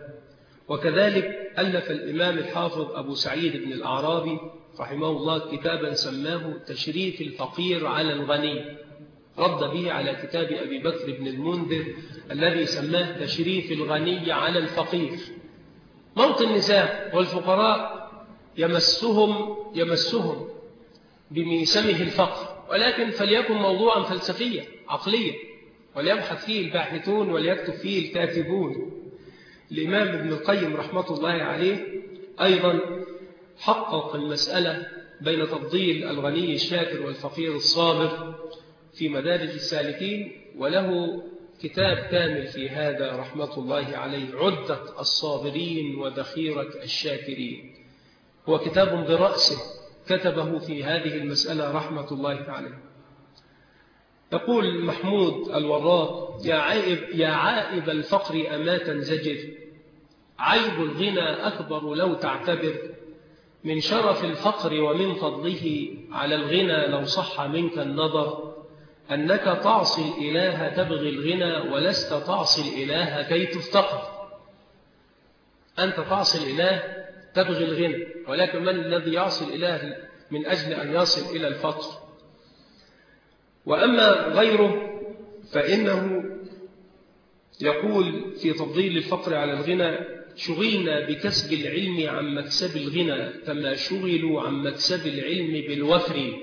A: وكذلك ألف الإمام الحافظ أبو سعيد بن الأعرابي رحمه الله كتابا سماه تشريف الفقير على الغني رد به على كتاب أبي بكر بن المنذر الذي سماه تشريف الغني على الفقير. موت النساء والفقراء يمسهم يمسهم بميسمه الفقر ولكن فليكن موضوعا فلسفيا عقليا وليبحث فيه الباحثون وليكتب فيه الكاتبون. الإمام ابن القيم رحمة الله عليه أيضا حقق المسألة بين تفضيل الغني الشاكر والفقير الصابر في مدارج السالكين وله كتاب كامل في هذا رحمة الله عليه عدة الصابرين وذخيرة الشاكرين. هو كتاب برأسه كتبه في هذه المسألة رحمة الله عليه. يقول محمود الوراق يا عائب, يا عائب الفقر أما تنزجر عيب الغنى أكبر لو تعتبر من شرف الفقر ومن فضله على الغنى لو صح منك النظر أنك تعصي الإله تبغي الغنى ولست تعصي الإله كي تفتقر. أنت تعصي الإله تبغي الغنى ولكن من الذي يعصي الإله من أجل أن يصل إلى الفقر؟ وأما غيره فإنه يقول في تفضيل الفقر على الغنى شغلنا بكسب العلم عن مكسب الغنى كما شغلوا عن مكسب العلم بالوفر.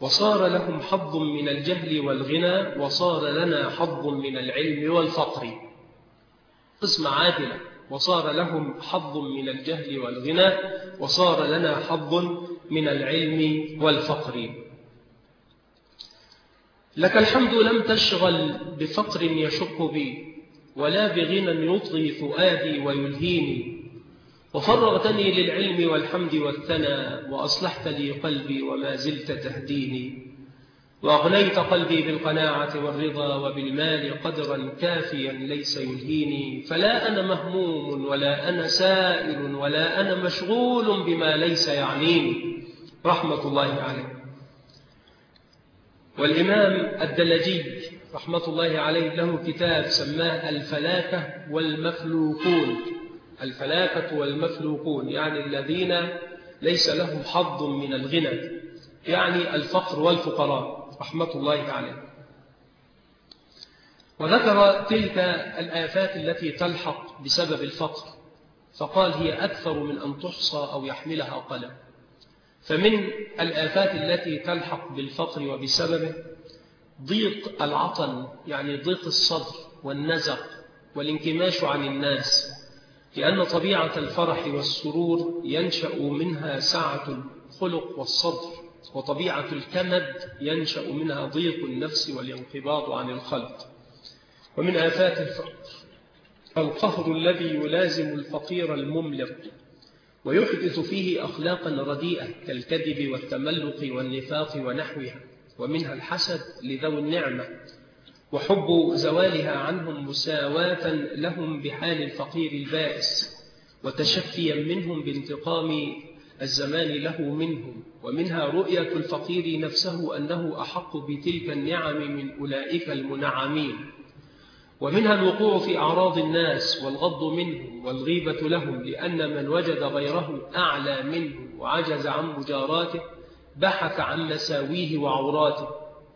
A: وصار لهم حظ من الجهل والغنى وصار لنا حظ من العلم والفقر. قسم عادلة وصار لهم حظ من الجهل والغنى وصار لنا حظ من العلم والفقر. لك الحمد لم تشغل بفقر يشق بي ولا بغنى يطغي فؤادي ويلهيني. وفرغتني للعلم والحمد والثنى وأصلحت لي قلبي وما زلت تهديني. وأغنيت قلبي بالقناعة والرضا وبالمال قدرا كافيا ليس يلهيني. فلا أنا مهموم ولا أنا سائل ولا أنا مشغول بما ليس يعنيني. رحمة الله عليه والإمام الدلجي رحمة الله عليه له كتاب سماه الفلاكة والمفلوكون الفلاكة والمفلوكون يعني الذين ليس لهم حظ من الغنى يعني الفقر والفقراء رحمة الله عليه. وذكر تلك الآفات التي تلحق بسبب الفقر فقال هي أكثر من أن تحصى أو يحملها قلم. فمن الآفات التي تلحق بالفقر وبسببه ضيق العطن يعني ضيق الصدر والنزق والانكماش عن الناس لأن طبيعة الفرح والسرور ينشأ منها سعة الخلق والصدر وطبيعة الكمد ينشأ منها ضيق النفس والانقباض عن الخلق. ومن آفات الفقر القهر الذي يلازم الفقير المملق ويحدث فيه أخلاقا رديئة كالكذب والتملق والنفاق ونحوها ومنها الحسد لذوي النعمة وحب زوالها عنهم مساواة لهم بحال الفقير البائس وتشفيا منهم بانتقام الزمان له منهم ومنها رؤية الفقير نفسه أنه أحق بتلك النعم من أولئك المنعمين. ومنها الوقوع في أعراض الناس والغض منهم والغيبة لهم لأن من وجد غيره أعلى منه وعجز عن مجاراته بحث عن مساويه وعوراته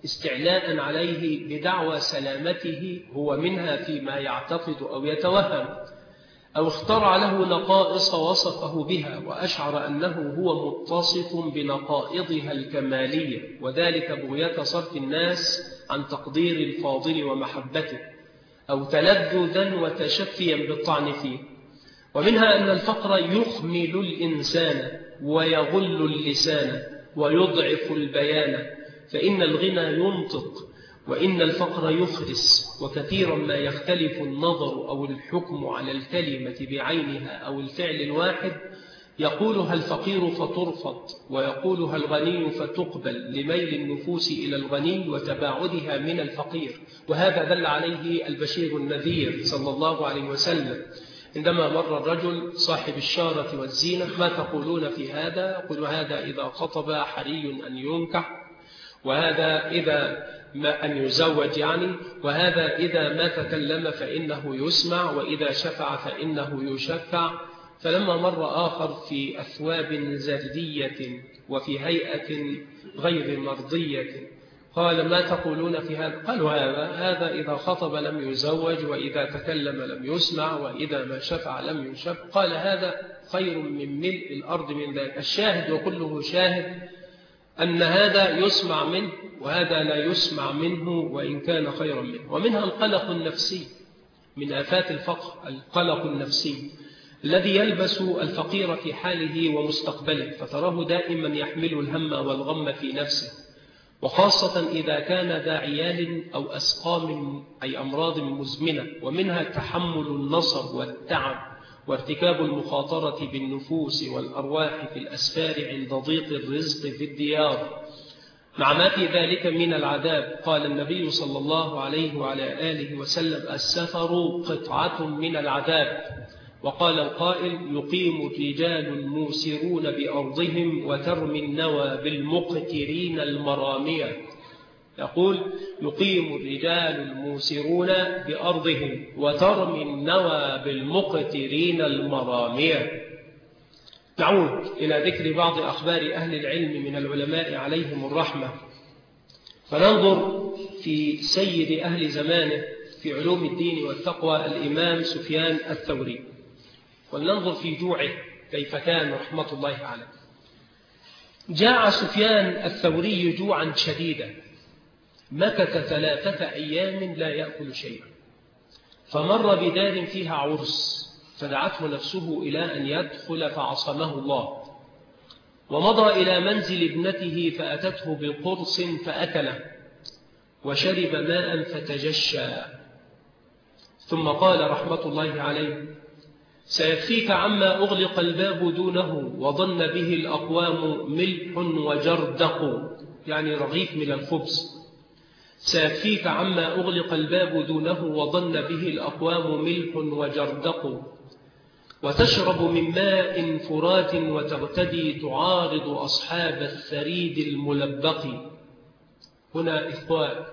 A: استعلاء عليه بدعوى سلامته هو منها فيما يعتقد أو يتوهم أو اخترع له نقائص وصفه بها وأشعر أنه هو متصف بنقائضها الكمالية وذلك بغية صرف الناس عن تقدير الفاضل ومحبته. أو تلذذا وتشفيا بالطعن فيه ومنها أن الفقر يخمل الإنسان ويغل اللسان ويضعف البيان. فإن الغنى ينطق وإن الفقر يخرس وكثيرا ما يختلف النظر أو الحكم على الكلمة بعينها أو الفعل الواحد يقولها الفقير فترفض ويقولها الغني فتقبل لميل النفوس إلى الغني وتباعدها من الفقير. وهذا دل عليه البشير النذير صلى الله عليه وسلم. عندما مر الرجل صاحب الشارة والزينة ما تقولون في هذا؟ يقول هذا إذا خطب حري أن ينكح وهذا إذا ما أن يزوج يعني وهذا إذا ما تكلم فإنه يسمع وإذا شفع فإنه يشفع. فلما مر آخر في أثواب زردية وفي هيئة غير مرضية قال ما تقولون في هذا؟ قالوا هذا هذا إذا خطب لم يزوج وإذا تكلم لم يسمع وإذا ما شفع لم يشف. قال هذا خير من ملء الأرض من ذلك. الشاهد وكله شاهد أن هذا يسمع منه وهذا لا يسمع منه وإن كان خيرا منه. ومنها القلق النفسي من آفات الفقر. القلق النفسي. الذي يلبس الفقير في حاله ومستقبله فتراه دائما يحمل الهم والغم في نفسه وخاصة إذا كان ذا عيال أو أسقام أي أمراض مزمنة ومنها تحمل النصب والتعب وارتكاب المخاطرة بالنفوس والأرواح في الأسفار عند ضيق الرزق في الديار. مع ما في ذلك من العذاب قال النبي صلى الله عليه وعلى آله وسلم السفر قطعة من العذاب. وقال القائل يقيم الرجال الموسرون بأرضهم وترمي النوى بالمقترين المرامية. يقول يقيم الرجال الموسرون بأرضهم وترمي النوى بالمقترين المرامية. نعود إلى ذكر بعض أخبار أهل العلم من العلماء عليهم الرحمة. فننظر في سيد أهل زمانه في علوم الدين والتقوى الإمام سفيان الثوري. ولننظر في جوعه كيف كان رحمة الله عليه جاع سفيان الثوري جوعا شديدا. مكث ثلاثة أيام لا يأكل شيئا. فمر بدار فيها عرس فدعته نفسه إلى أن يدخل فعصمه الله. ومضى إلى منزل ابنته فأتته بقرص فأكله وشرب ماء فتجشى. ثم قال رحمة الله عليه سيكفيك عما أغلق الباب دونه وظن به الأقوام ملح وجردق يعني رغيف من الخبز. سيكفيك عما أغلق الباب دونه وظن به الأقوام ملح وجردق. وتشرب من ماء فرات وتغتدي تعارض أصحاب الثريد الملبق. هنا إخوان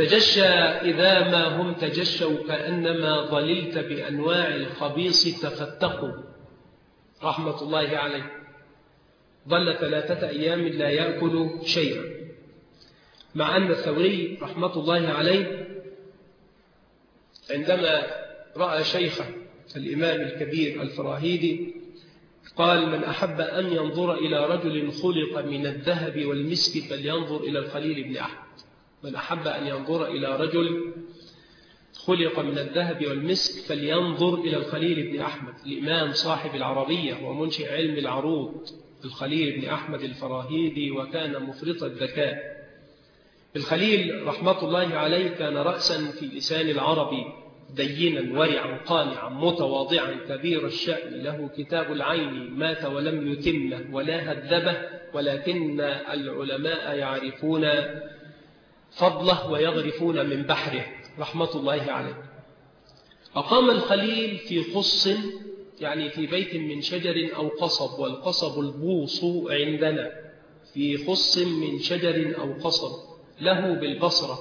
A: تجشى إذا ما هم تجشوا كأنما ظللت بأنواع الخبيص تفتقوا. رحمة الله عليه. ظل ثلاثة أيام لا يأكل شيئا. مع أن الثوري رحمة الله عليه عندما رأى شيخه الإمام الكبير الفراهيدي قال من أحب أن ينظر إلى رجل خلق من الذهب والمسك فلينظر إلى الخليل بن أحمد. من أحب أن ينظر إلى رجل خلق من الذهب والمسك فلينظر إلى الخليل بن أحمد الإمام صاحب العربية ومنشئ علم العروض الخليل بن أحمد الفراهيدي وكان مفرط الذكاء. الخليل رحمة الله عليه كان رأسا في لسان العربي دينا ورعا قانعا متواضعا كبير الشأن له كتاب العين مات ولم يتمه ولا هذبه ولكن العلماء يعرفون فضله ويغرفون من بحره رحمة الله عليه. أقام الخليل في خص يعني في بيت من شجر أو قصب والقصب البوص عندنا. في خص من شجر أو قصب له بالبصرة.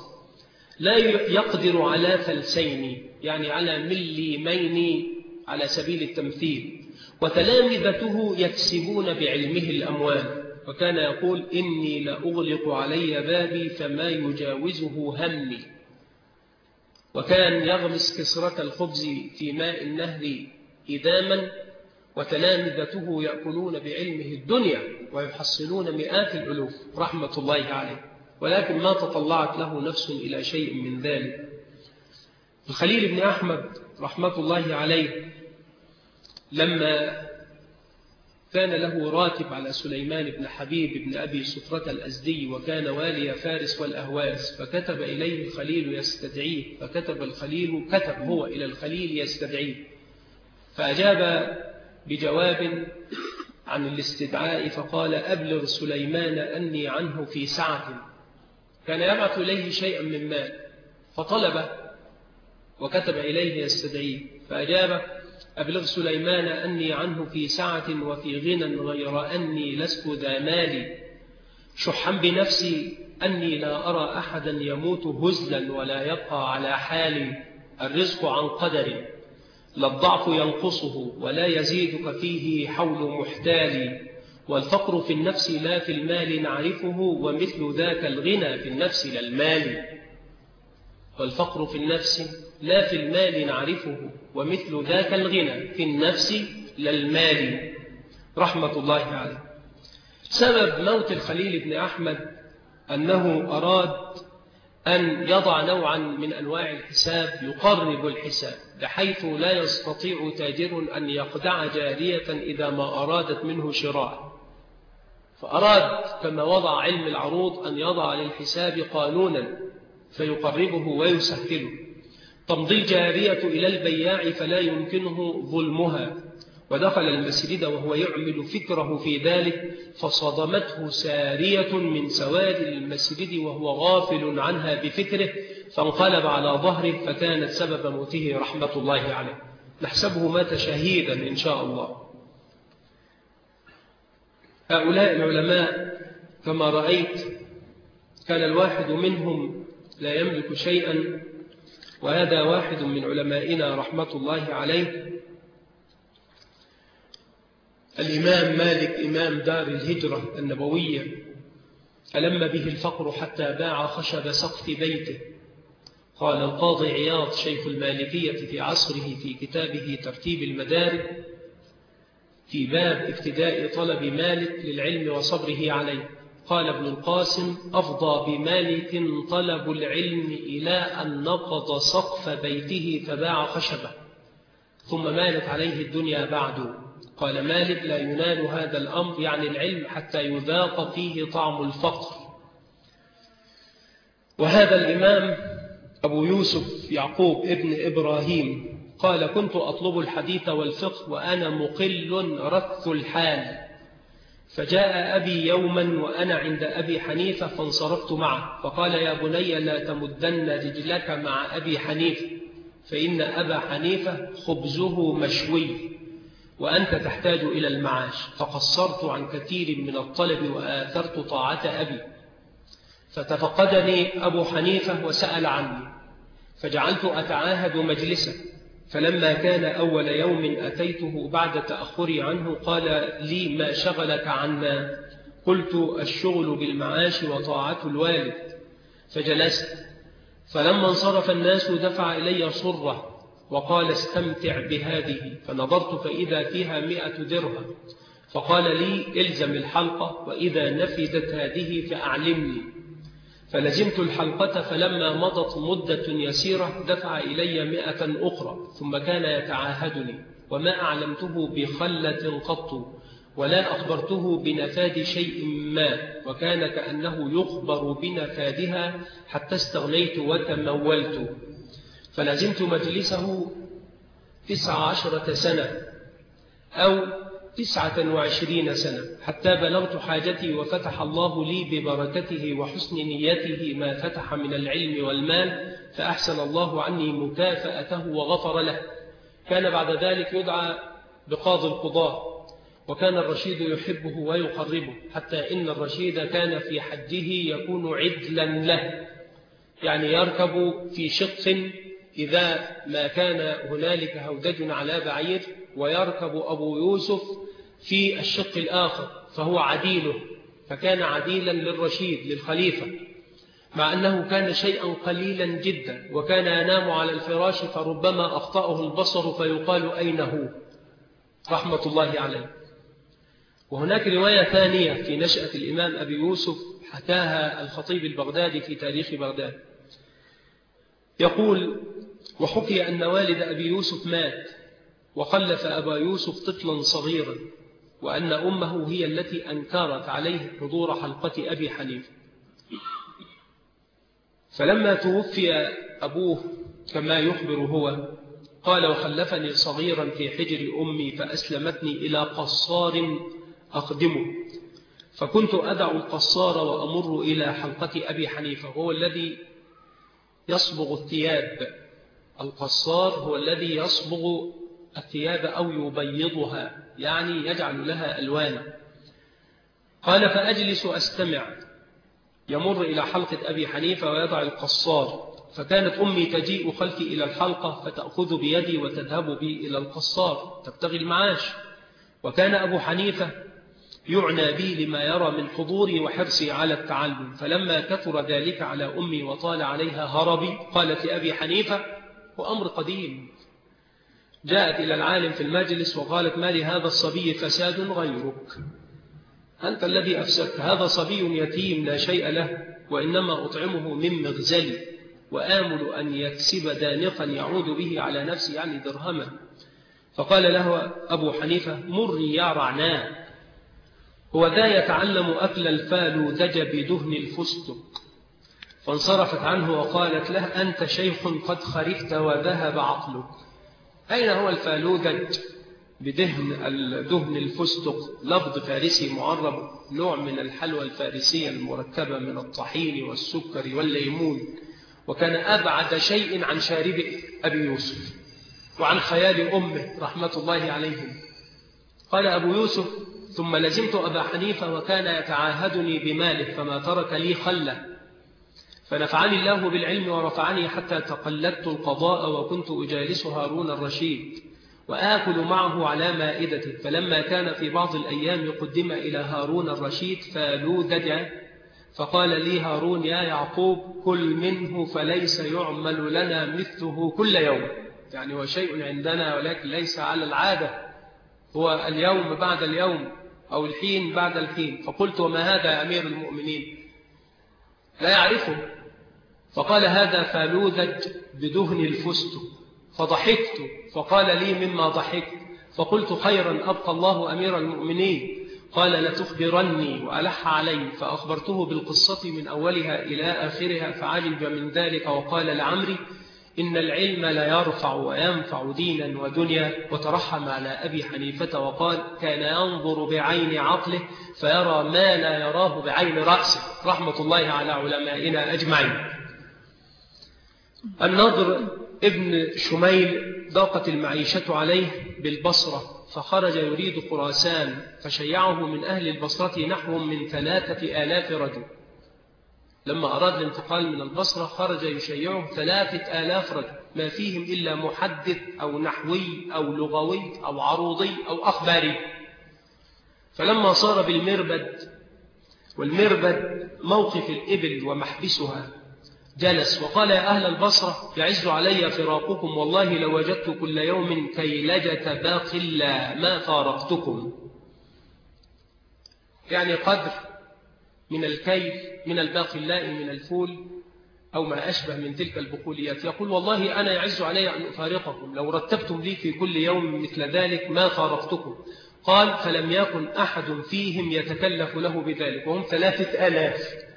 A: لا يقدر على فلسين يعني على مليمين على سبيل التمثيل. وتلامذته يكسبون بعلمه الأموال. وكان يقول إني لأغلق علي بابي فما يجاوزه همي. وكان يغمس كسرة الخبز في ماء النهر إداما وتلامذته يأكلون بعلمه الدنيا ويحصلون مئات الألوف رحمة الله عليه. ولكن ما تطلعت له نفس إلى شيء من ذلك. الخليل بن أحمد رحمة الله عليه لما كان له راتب على سليمان بن حبيب بن أبي سفرة الأزدي وكان والي فارس والأهواز فكتب إليه الخليل يستدعيه. فكتب الخليل كتب هو إلى الخليل يستدعيه. فأجاب بجواب عن الاستدعاء فقال أبلغ سليمان أني عنه في سعة. كان يبعث إليه شيئا من مال فطلبه وكتب إليه يستدعيه. فأجاب أبلغ سليمان أني عنه في سعة وفي غنى غير أني لست ذا مالي شحا بنفسي أني لا أرى أحدا يموت هزلا ولا يبقى على حال الرزق عن قدر. لا الضعف ينقصه ولا يزيدك فيه حول محتال. والفقر في النفس لا في المال نعرفه ومثل ذاك الغنى في النفس لا المال. والفقر في النفس لا في المال نعرفه ومثل ذاك الغنى في النفس لا المال. رحمة الله عليه سبب موت الخليل بن أحمد أنه أراد أن يضع نوعا من أنواع الحساب يقرب الحساب بحيث لا يستطيع تاجر أن يخدع جارية إذا ما أرادت منه شراء. فأراد كما وضع علم العروض أن يضع للحساب قانونا فيقربه ويسهله تمضي الجارية إلى البياع فلا يمكنه ظلمها. ودخل المسجد وهو يعمل فكره في ذلك فصدمته سارية من سواد المسجد وهو غافل عنها بفكره فانقلب على ظهره فكانت سبب موته رحمة الله عليه. نحسبه مات شهيدا إن شاء الله. هؤلاء العلماء كما رأيت كان الواحد منهم لا يملك شيئا وهذا واحد من علمائنا رحمة الله عليه. الإمام مالك إمام دار الهجرة النبوية ألم به الفقر حتى باع خشب سقف بيته. قال القاضي عياض شيخ المالكية في عصره في كتابه ترتيب المدارك في باب ابتداء طلب مالك للعلم وصبره عليه. قال ابن القاسم أفضى بمالك طلب العلم إلى أن نقض سقف بيته فباع خشبة ثم مالت عليه الدنيا بعد. قال مالك لا ينال هذا الأمر يعني العلم حتى يذاق فيه طعم الفقر. وهذا الإمام أبو يوسف يعقوب ابن إبراهيم قال كنت أطلب الحديث والفقه وأنا مقل رث الحال. فجاء أبي يوما وأنا عند أبي حنيفة فانصرفت معه فقال يا بني لا تمدن رجلك مع أبي حنيفة فإن أبا حنيفة خبزه مشوي وأنت تحتاج إلى المعاش فقصرت عن كثير من الطلب وآثرت طاعة أبي. فتفقدني أبو حنيفة وسأل عني فجعلت أتعاهد مجلسه فلما كان أول يوم أتيته بعد تأخري عنه قال لي ما شغلك عنا؟ قلت الشغل بالمعاش وطاعة الوالد. فجلست. فلما انصرف الناس دفع إلي صرة وقال استمتع بهذه. فنظرت فإذا فيها مئة درهم. فقال لي الزم الحلقة وإذا نفدت هذه فأعلمني. فلزمت الحلقة فلما مضت مدة يسيرة دفع إلي مئة أخرى ثم كان يتعاهدني وما أعلمته بخلة قط ولا أخبرته بنفاد شيء ما وكان كأنه يخبر بنفادها حتى استغنيت وتمولت. فلزمت مجلسه تسع عشرة سنة أو تسعة وعشرين سنة. حتى بلغت حاجتي وفتح الله لي ببركته وحسن نيته ما فتح من العلم والمال فأحسن الله عني مكافأته وغفر له. كان بعد ذلك يدعى بقاضي القضاء وكان الرشيد يحبه ويقربه حتى إن الرشيد كان في حده يكون عدلا له. يعني يركب في شق إذا ما كان هنالك هودج على بعير ويركب أبو يوسف في الشق الآخر فهو عديله فكان عديلا للرشيد للخليفة مع أنه كان شيئا قليلا جدا وكان ينام على الفراش فربما أخطأه البصر فيقال أين هو؟ رحمة الله عليه. وهناك رواية ثانية في نشأة الإمام أبي يوسف حكاها الخطيب البغدادي في تاريخ بغداد. يقول وحكي أن والد أبي يوسف مات وخلف أبا يوسف طفلا صغيرا وأن أمه هي التي أنكرت عليه حضور حلقة أبي حنيفة. فلما توفي أبوه كما يخبر هو قال وخلفني صغيرا في حجر أمي فأسلمتني إلى قصار أخدمه فكنت أدع القصار وأمر إلى حلقة أبي حنيفة هو الذي يصبغ الثياب. القصار هو الذي يصبغ الثياب أو يبيضها. يعني يجعل لها ألوانا قال فأجلس أستمع. يمر إلى حلقة أبي حنيفة ويضع القصار. فكانت أمي تجيء خلفي إلى الحلقة فتأخذ بيدي وتذهب بي إلى القصار. تبتغي المعاش. وكان أبو حنيفة يعنى بي لما يرى من حضوري وحرصي على التعلم. فلما كثر ذلك على أمي وطال عليها هربي قالت لأبي حنيفة وأمر قديم. جاءت إلى العالم في المجلس وقالت ما لهذا الصبي فساد غيرك. أنت الذي أفسدت. هذا صبي يتيم لا شيء له وإنما أطعمه من مغزلي وآمل أن يكسب دانقا يعود به على نفسي يعني درهما فقال له أبو حنيفة مري يا رعناء هو ذا يتعلم أكل الفالودج بدهن الفستق. فانصرفت عنه وقالت له أنت شيخ قد خرفت وذهب عقلك. أين هو الفالودج بدهن الدهن الفستق لفظ فارسي معرب نوع من الحلوى الفارسية المركبة من الطحين والسكر والليمون. وكان أبعد شيء عن شارب أبي يوسف وعن خيال أمه رحمة الله عليهم. قال أبو يوسف ثم لزمت أبا حنيفة وكان يتعاهدني بماله فما ترك لي خلة. فنفعني الله بالعلم ورفعني حتى تقلدت القضاء وكنت أجالس هارون الرشيد وآكل معه على مائدته فلما كان في بعض الأيام قدم إلى هارون الرشيد فالودج فقال لي هارون يا يعقوب كل منه فليس يعمل لنا مثله كل يوم. يعني هو شيء عندنا ولكن ليس على العادة. هو اليوم بعد اليوم أو الحين بعد الحين. فقلت وما هذا يا أمير المؤمنين؟ لا يعرفه. فقال هذا فالوذج بدهن الفست فضحكت فقال لي مما ضحكت فقلت خيرا أبقى الله أمير المؤمنين. قال لتخبرني وألح علي فأخبرته بالقصة من أولها إلى آخرها فعجب من ذلك وقال لعمري إن العلم لا يرفع وينفع دينا ودنيا. وترحم على أبي حنيفة وقال كان ينظر بعين عقله فيرى ما لا يراه بعين رأسه. رحمة الله على علمائنا أجمعين. النضر ابن شميل ضاقت المعيشة عليه بالبصرة فخرج يريد خراسان فشيعه من أهل البصرة نحو من ثلاثة آلاف رجل. لما أراد الانتقال من البصرة خرج يشيعه ثلاثة آلاف رجل. ما فيهم إلا محدث أو نحوي أو لغوي أو عروضي أو أخباري. فلما صار بالمربد والمربد موقف الإبل ومحبسها. جلس وقال يا أهل البصرة يعز علي فراقكم والله لو وجدت كل يوم كيلجة باقلا ما فارقتكم. يعني قدر من الكيل من الباقلاء من الفول أو ما أشبه من تلك البقوليات. يقول والله أنا يعز علي أن أفارقكم لو رتبتم لي في كل يوم مثل ذلك ما فارقتكم. قال فلم يكن أحد فيهم يتكلف له بذلك وهم ثلاثة آلاف.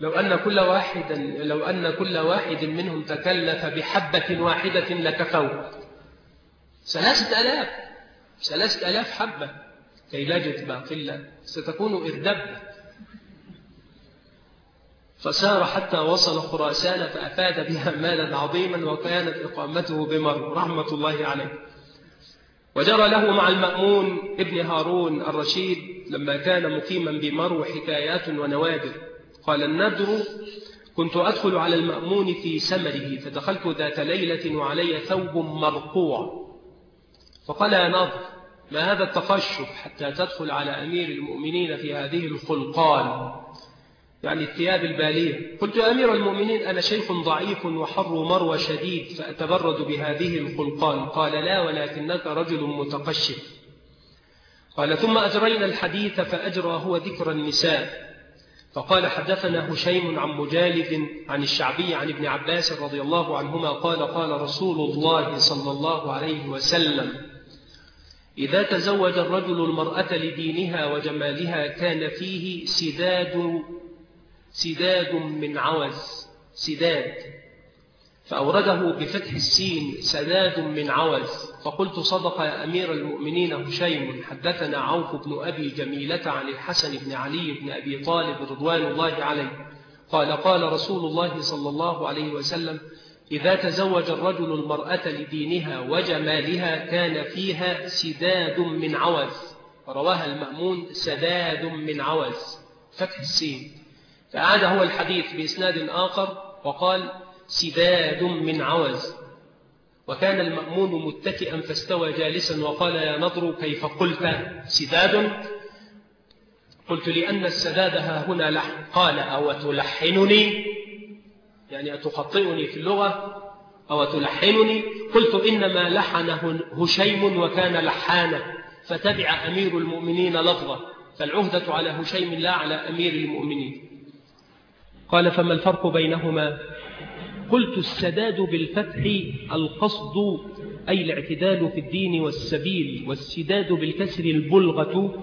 A: لو أن كل واحد لو أن كل واحد منهم تكلف بحبة واحدة لكفوا ثلاثة ألاف ثلاثة ألاف حبة. كي لا باقلة ستكون إردبة. فسار حتى وصل خراسان فأفاد بها مالا عظيما وكانت إقامته بمر رحمة الله عليه. وجرى له مع المأمون ابن هارون الرشيد لما كان مقيما بمرو حكايات ونوادر. قال النذر كنت أدخل على المأمون في سمره فدخلت ذات ليلة وعلي ثوب مرقوع. فقال يا ناظر ما هذا التقشف حتى تدخل على أمير المؤمنين في هذه الخلقان؟ يعني الثياب البالية. قلت يا أمير المؤمنين أنا شيخ ضعيف وحر مروى شديد فأتبرد بهذه الخلقان. قال لا ولكنك رجل متقشف قال ثم أجرينا الحديث فأجرى هو ذكر النساء. فقال حدثنا هشيم عن مجالد عن الشعبي عن ابن عباس رضي الله عنهما قال قال رسول الله صلى الله عليه وسلم إذا تزوج الرجل المرأة لدينها وجمالها كان فيه سداد سداد من عوز سداد فأورده بفتح السين سداد من عوز. فقلت صدق يا أمير المؤمنين هشيم حدثنا عوف بن أبي جميلة عن الحسن بن علي بن أبي طالب رضوان الله عليه. قال قال رسول الله صلى الله عليه وسلم إذا تزوج الرجل المرأة لدينها وجمالها كان فيها سداد من عوز. رواها المأمون سداد من عوز. فتح السين. فعاد هو الحديث بإسناد آخر وقال سداد من عوز. وكان المأمون متكئا فاستوى جالسا وقال يا نضر كيف قلت؟ سداد؟ قلت لأن السداد ها هنا لحن قال أو تلحنني يعني أتخطئني في اللغة؟ أو تلحنني قلت إنما لحن هشيم وكان لحانا فتبع أمير المؤمنين لفظة. فالعهدة على هشيم لا على أمير المؤمنين. قال فما الفرق بينهما؟ قلت السداد بالفتح القصد أي الاعتدال في الدين والسبيل والسداد بالكسر البلغة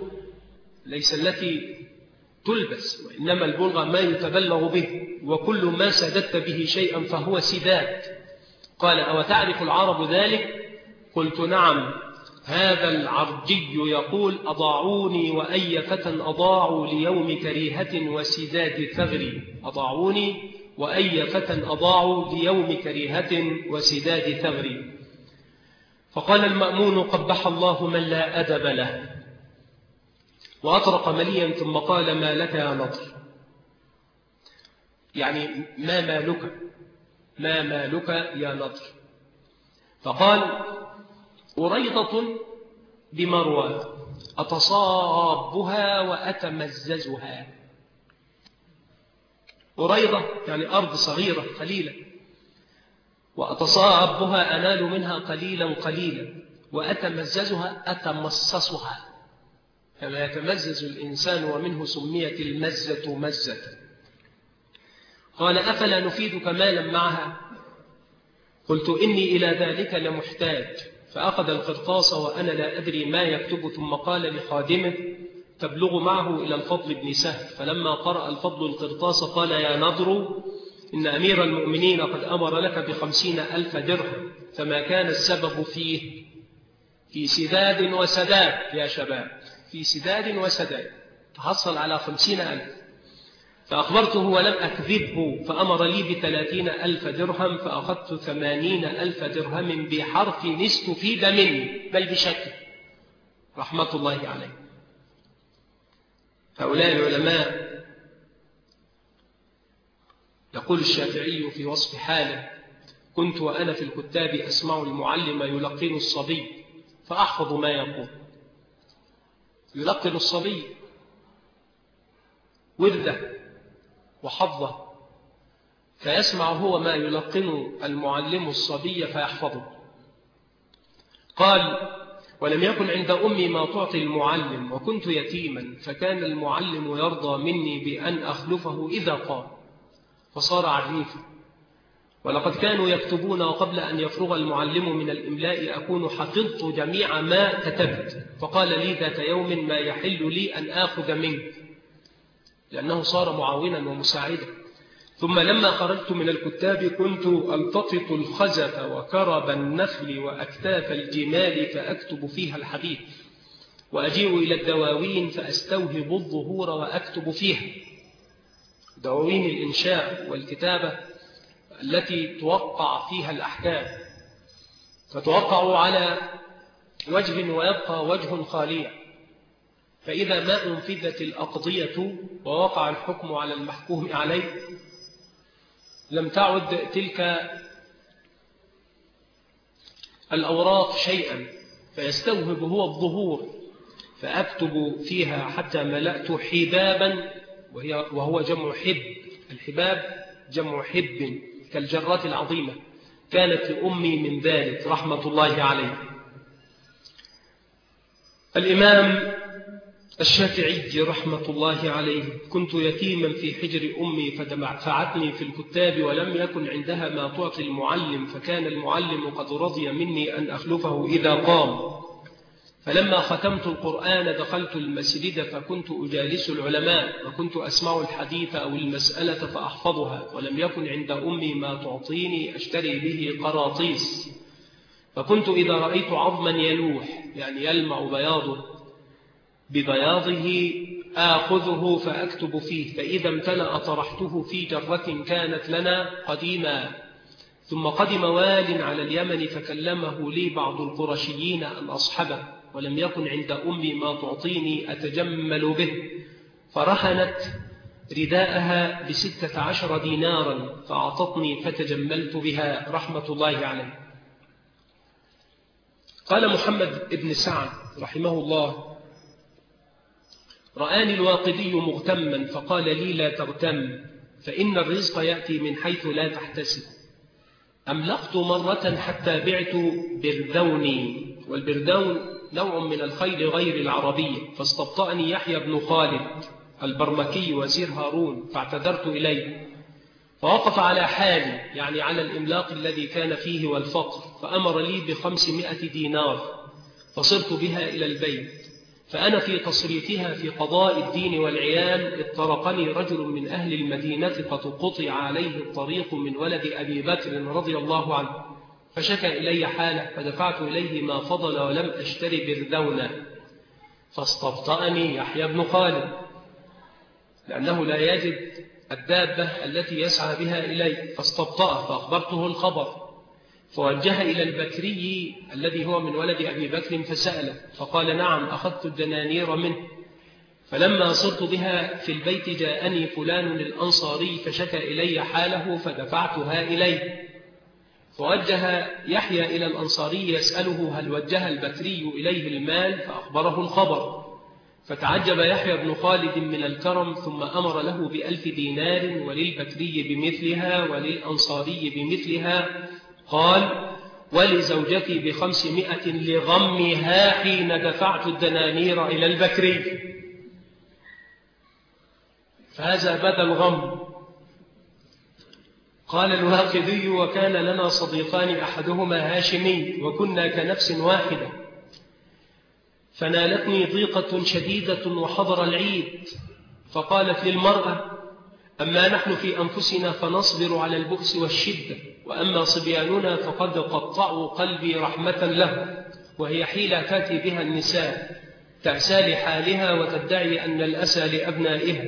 A: ليس التي تلبس وإنما البلغة ما يتبلغ به وكل ما سددت به شيئا فهو سداد. قال أو تعرف العرب ذلك؟ قلت نعم. هذا العرجي يقول أضاعوني وأي فتى أضاعوا ليوم كريهة وسداد ثغري. أضاعوني؟ وأي فتى أضاعوا ليوم كريهة وسداد ثغري فقال المأمون قبح الله من لا أدب له. وأطرق مليا ثم قال ما لك يا نضر. يعني ما مالك؟ ما مالك يا نضر؟ فقال أريضة بمروى أتصابها وأتمززها. أريضة يعني أرض صغيرة قليلة. وأتصاعب بها أنال منها قليلا قليلا وأتمززها أتمصصها. كما يتمزز الإنسان ومنه سميت المزة مزة. قال أفلا نفيدك مالا معها؟ قلت إني إلى ذلك لمحتاج. فأخذ القرطاس وأنا لا أدري ما يكتب ثم قال لخادمه تبلغ معه إلى الفضل بن سهل. فلما قرأ الفضل القرطاس قال يا نضر إن أمير المؤمنين قد أمر لك بخمسين ألف درهم فما كان السبب فيه؟ في سداد وسداد يا شباب في سداد وسداد تحصل على خمسين ألف. فأخبرته ولم أكذبه فأمر لي بثلاثين ألف درهم فأخذت ثمانين ألف درهم بحرف نستفيد مني بل بشكل. رحمة الله عليه. هؤلاء العلماء يقول الشافعي في وصف حاله كنت وأنا في الكتاب أسمع المعلم يلقن الصبي فأحفظ ما يقول. يلقن الصبي ورده وحظه فيسمع هو ما يلقن المعلم الصبي فيحفظه. قال ولم يكن عند أمي ما تعطي المعلم وكنت يتيما فكان المعلم يرضى مني بأن أخلفه إذا قال فصار عريفا ولقد كانوا يكتبون وقبل أن يفرغ المعلم من الإملاء أكون حفظت جميع ما كتبت. فقال لي ذات يوم ما يحل لي أن آخذ منك. لأنه صار معاونا ومساعدا. ثم لما خرجت من الكتاب كنت ألتقط الخزف وكرب النخل وأكتاف الجمال فأكتب فيها الحديث وأجيء إلى الدواوين فأستوهب الظهور وأكتب فيها. دواوين الإنشاء والكتابة التي توقع فيها الأحكام. فتوقع على وجه ويبقى وجه خاليا فإذا ما أنفذت الأقضية ووقع الحكم على المحكوم عليه لم تعد تلك الأوراق شيئا فيستوهب هو الظهور فأكتب فيها حتى ملأت حبابا وهو جمع حب. الحباب جمع حب كالجرات العظيمة. كانت لأمي من ذلك رحمة الله عليه. الإمام الشافعي رحمة الله عليه كنت يتيما في حجر أمي فدفعتني في الكتاب ولم يكن عندها ما تعطي المعلم فكان المعلم قد رضي مني أن أخلفه إذا قام. فلما ختمت القرآن دخلت المسجد فكنت أجالس العلماء وكنت أسمع الحديث أو المسألة فأحفظها ولم يكن عند أمي ما تعطيني أشتري به قراطيس. فكنت إذا رأيت عظما يلوح يعني يلمع بياضه. ببياضه آخذه فأكتب فيه فإذا امتلأ طرحته في جرة كانت لنا قديما. ثم قدم وال على اليمن فكلمه لي بعض القرشيين أن أصحبه ولم يكن عند أمي ما تعطيني أتجمل به. فرهنت رداءها بستة عشر دينارا فأعطتني فتجملت بها رحمة الله عليه. قال محمد بن سعد رحمه الله رآني الواقدي مغتما فقال لي لا تغتم فإن الرزق يأتي من حيث لا تحتسب. أملقت مرة حتى بعت بردوني والبردون نوع من الخيل غير العربية فاستبطأني يحيى بن خالد البرمكي وزير هارون فاعتذرت إليه. فوقف على حالي يعني على الإملاق الذي كان فيه والفقر فأمر لي بخمسمائة دينار فصرت بها إلى البيت. فأنا في تصريفها في قضاء الدين والعيال اطرقني رجل من أهل المدينة فتقطع عليه الطريق من ولد أبي بكر رضي الله عنه فشكى إلي حاله فدفعت إليه ما فضل ولم أشتري بردونا فاستبطأني يحيى بن خالد لأنه لا يجد الدابة التي يسعى بها إلي فاستبطأ فأخبرته الخبر. فوجه إلى البكري الذي هو من ولد أبي بكر فسأله فقال نعم أخذت الدنانير منه. فلما صرت بها في البيت جاءني فلان الأنصاري فشكى إلي حاله فدفعتها إليه. فوجه يحيى إلى الأنصاري يسأله هل وجه البكري إليه المال فأخبره الخبر. فتعجب يحيى بن خالد من الكرم ثم أمر له بألف دينار وللبكري بمثلها وللأنصاري بمثلها. قال ولزوجتي بخمسمائة لغمها حين دفعت الدنانير إلى البكري فهذا بدل غم قال الواقدي وكان لنا صديقان أحدهما هاشمي وكنا كنفس واحدة. فنالتني ضيقة شديدة وحضر العيد. فقالت للمرأة أما نحن في أنفسنا فنصبر على البؤس والشدة. وأما صبياننا فقد قطعوا قلبي رحمة له وهي حيلة تأتي بها النساء تعسى لحالها وتدعي أن الأسى لأبنائها.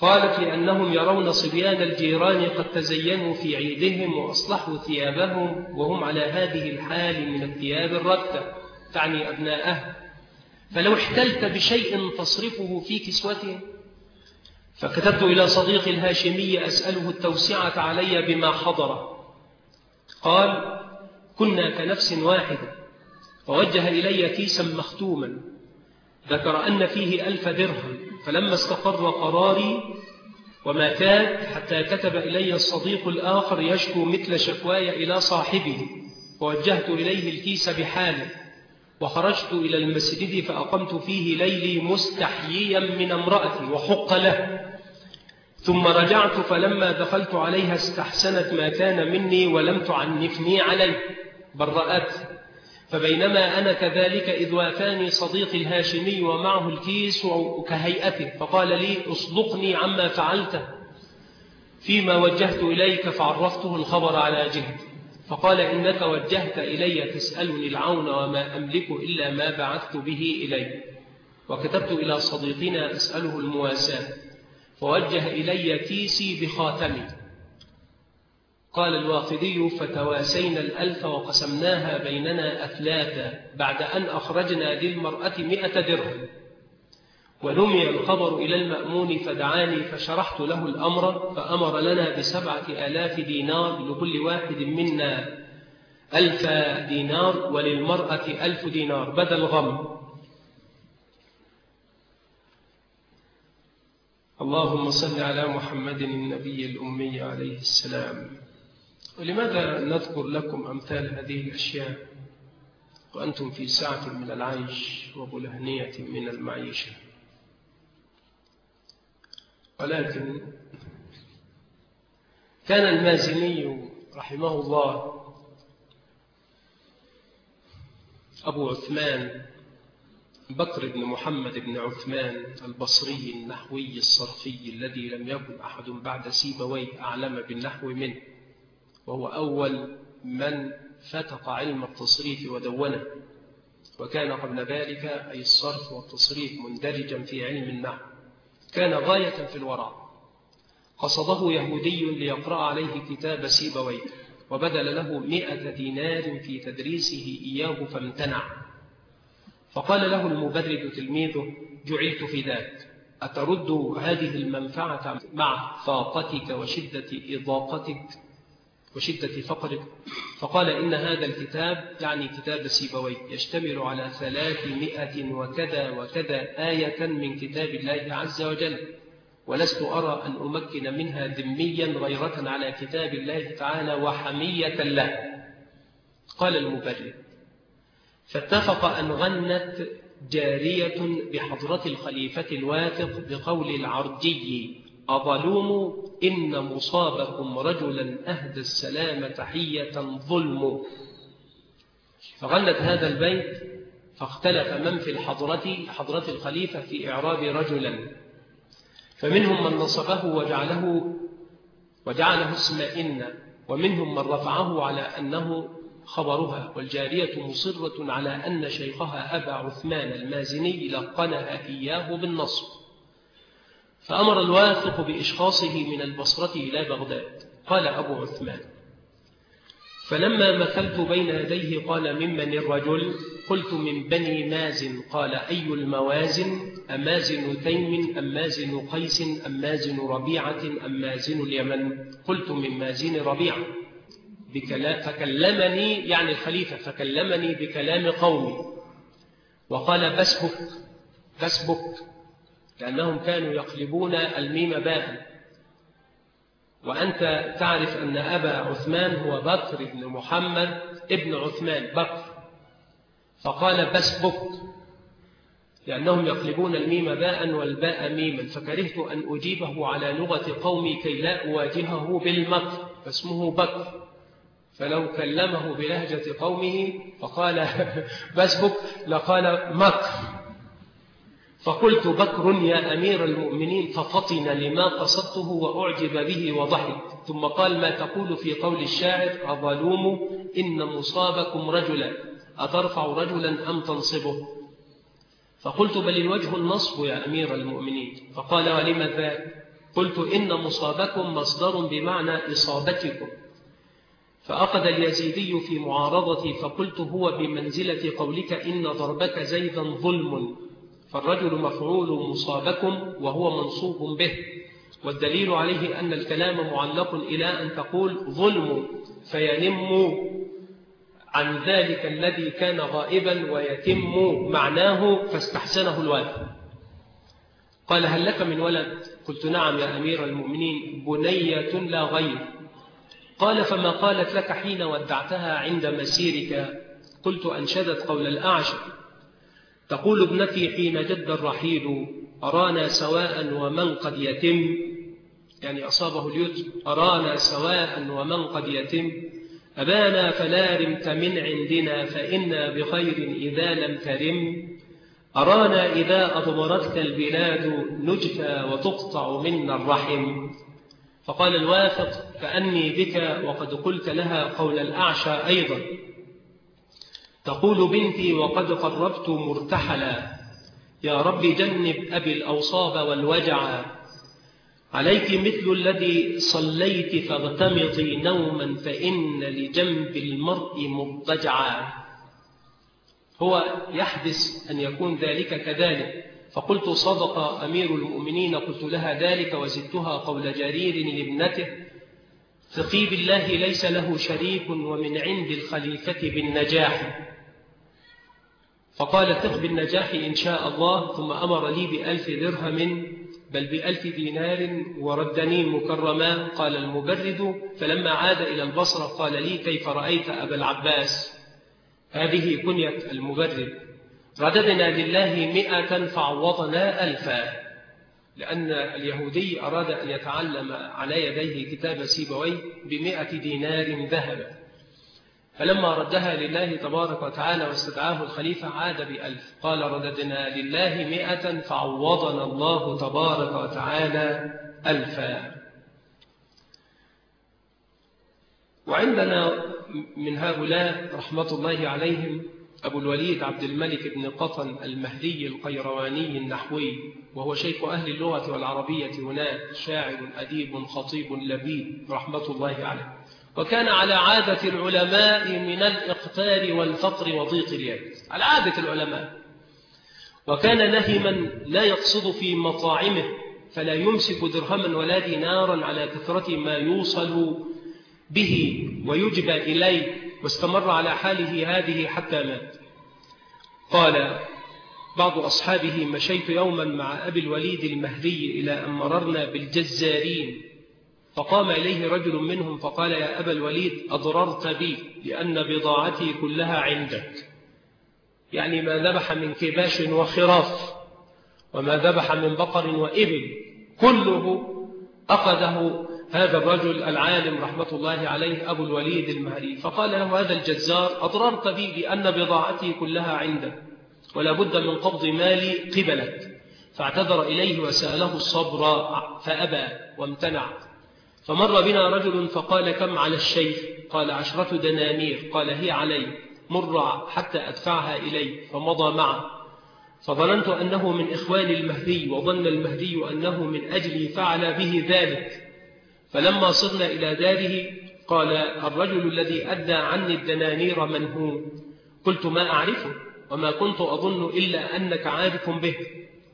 A: قالت لأنهم يرون صبيان الجيران قد تزينوا في عيدهم وأصلحوا ثيابهم وهم على هذه الحال من الثياب الردة تعني أبناءه. فلو احتلت بشيء تصرفه في كسوتهم فكتبت إلى صديقي الهاشمي أسأله التوسعة علي بما حضر. قال كنا كنفس واحدة فوجه إلي كيسا مختوما ذكر أن فيه ألف درهم فلما استقر قراري وما كان حتى كتب إلي الصديق الآخر يشكو مثل شكواي إلى صاحبه فوجهت إليه الكيس بحاله وخرجت إلى المسجد فأقمت فيه ليلي مستحييا من امرأتي وحق له. ثم رجعت فلما دخلت عليها استحسنت ما كان مني ولم تعنفني عليه برأت فبينما أنا كذلك إذ وافاني صديقي الهاشمي ومعه الكيس كهيئته فقال لي اصدقني عما فعلته. فيما وجهت إليك فعرفته الخبر على جهتي فقال إنك وجهت إلي تسألني العون وما أملك إلا ما بعثت به إلي. وكتبت إلى صديقنا أسأله المواساة. فوجه إلي كيسي بخاتمي. قال الواقدي فتواسينا الألف وقسمناها بيننا أثلاثا بعد أن أخرجنا للمرأة مئة درهم. ونمي الخبر إلى المأمون فدعاني فشرحت له الأمر فأمر لنا بسبعة آلاف دينار لكل واحد منا ألف دينار وللمرأة ألف دينار بدل غم. اللهم صل على محمد النبي الأمي عليه السلام. ولماذا نذكر لكم أمثال هذه الأشياء؟ وأنتم في ساعة من العيش وبلهنية من المعيشة. ولكن كان المازني رحمه الله أبو عثمان بكر بن محمد بن عثمان البصري النحوي الصرفي الذي لم يكن أحد بعد سيبويه أعلم بالنحو منه وهو أول من فتق علم التصريف ودونه وكان قبل ذلك أي الصرف والتصريف مندرجا في علم النحو كان غاية في الورع قصده يهودي ليقرأ عليه كتاب سيبويه وبدل له مئة دينار في تدريسه إياه فامتنع. فقال له المبرد تلميذه جعلت في ذاك أترد هذه المنفعة مع فاقتك وشدة إضاقتك وشدة فقرك؟ فقال إن هذا الكتاب يعني كتاب سيبوي يشتمل على ثلاثمائة وكذا وكذا آية من كتاب الله عز وجل ولست أرى أن أمكن منها ذميا غيرة على كتاب الله تعالى وحمية له. قال المبرد فاتفق أن غنت جارية بحضرة الخليفة الواثق بقول العرجي أظلوم إن مصابكم رجلا أهدى السلام تحية ظلم. فغنت هذا البيت فاختلف من في الحضرة حضرة الخليفة في إعراب رجلا. فمنهم من نصبه وجعله وجعله اسم إن ومنهم من رفعه على أنه خبرها والجارية مصرة على أن شيخها أبا عثمان المازني لقنها إياه بالنصب. فأمر الواثق بإشخاصه من البصرة إلى بغداد. قال أبو عثمان فلما مثلت بين يديه قال ممن الرجل؟ قلت من بني مازن. قال أي الموازن؟ أمازن تيم أم مازن قيس أم مازن ربيعة أم مازن اليمن. قلت من مازن ربيعة. فكلمني يعني الخليفة فكلمني بكلام قومي. وقال بسهك فاسبك لأنهم كانوا يقلبون الميم باء. وأنت تعرف أن أبا عثمان هو بكر بن محمد ابن عثمان بكر. فقال بسبك لأنهم يقلبون الميم باء والباء ميما. فكرهت أن أجيبه على لغة قومي كي لا أواجهه بالمكر فاسمه بكر. فلو كلمه بلهجة قومه فقال بسبك لقال مكر فقلت بكر يا أمير المؤمنين ففطن لما قصدته وأعجب به وضحك. ثم قال ما تقول في قول الشاعر أظلوم إن مصابكم رجلا. أترفع رجلا أم تنصبه؟ فقلت بل الوجه النصب يا أمير المؤمنين. فقال ولم قلت إن مصابكم مصدر بمعنى إصابتكم. فأخذ اليزيدي في معارضتي فقلت هو بمنزلة قولك إن ضربك زيدا ظلم فالرجل مفعول مصابكم وهو منصوب به. والدليل عليه أن الكلام معلق إلى أن تقول ظلم فينم عن ذلك الذي كان غائبا ويتم معناه فاستحسنه الوالد. قال هل لك من ولد؟ قلت نعم يا أمير المؤمنين بنية لا غير قال فما قالت لك حين ودعتها عند مسيرك؟ قلت أنشدت قول الأعشر تقول ابنتي حين جد الرحيل أرانا سواء ومن قد يتم؟ يعني أصابه اليتم أرانا سواء ومن قد يتم؟ أبانا فلا رمت من عندنا فإنا بخير إذا لم ترم. أرانا إذا أضمرتك البلاد نجفى وتقطع منا الرحم. فقال الواثق كأني بك وقد قلت لها قول الأعشى أيضا. تقول بنتي وقد قربت مرتحلا. يا رب جنب أبي الأوصاب والوجع. عليك مثل الذي صليت فاغتمطي نوما فإن لجنب المرء مضجعا هو يحدث أن يكون ذلك كذلك. فقلت صدق أمير المؤمنين قلت لها ذلك وزدتها قول جرير لابنته ثقي بالله ليس له شريك ومن عند الخليفة بالنجاح. فقال ثق بالنجاح إن شاء الله ثم أمر لي بألف درهم بل بألف دينار وردني مكرما. قال المبرد فلما عاد إلى البصرة قال لي كيف رأيت أبا العباس؟ هذه كنية المبرد. رددنا لله مئة فعوضنا ألفا. لأن اليهودي أراد أن يتعلم على يديه كتاب سيبوي بمئة دينار ذهبا فلما ردها لله تبارك وتعالى واستدعاه الخليفة عاد بألف. قال رددنا لله مئة فعوضنا الله تبارك وتعالى ألفا. وعندنا من هؤلاء رحمة الله عليهم أبو الوليد عبد الملك بن قطن المهدي القيرواني النحوي وهو شيخ أهل اللغة والعربية هناك شاعر أديب خطيب لبيب رحمة الله عليه. وكان على عادة العلماء من الإقتار والفقر وضيق اليد. على عادة العلماء. وكان نهما لا يقصد في مطاعمه فلا يمسك درهما ولا دينارا على كثرة ما يوصل به ويجبى إليه. واستمر على حاله هذه حتى مات. قال بعض أصحابه مشيت يوما مع أبي الوليد المهدي إلى أن مررنا بالجزارين فقام إليه رجل منهم فقال يا أبا الوليد أضررت بي لأن بضاعتي كلها عندك. يعني ما ذبح من كباش وخراف وما ذبح من بقر وإبل كله أخذه هذا الرجل العالم رحمة الله عليه أبو الوليد المهري فقال له هذا الجزار أضررت بي لأن بضاعتي كلها عندك ولا بد من قبض مالي قبلك. فاعتذر إليه وسأله الصبر فأبى وامتنع. فمر بنا رجل فقال كم على الشيخ؟ قال عشرة دنانير. قال هي علي. مر حتى أدفعها إلي فمضى معه. فظننت أنه من إخوان المهدي وظن المهدي أنه من أجلي فعل به ذلك. فلما صرنا إلى داره قال الرجل الذي أدى عني الدنانير من هو؟ قلت ما أعرفه وما كنت أظن إلا أنك عارف به.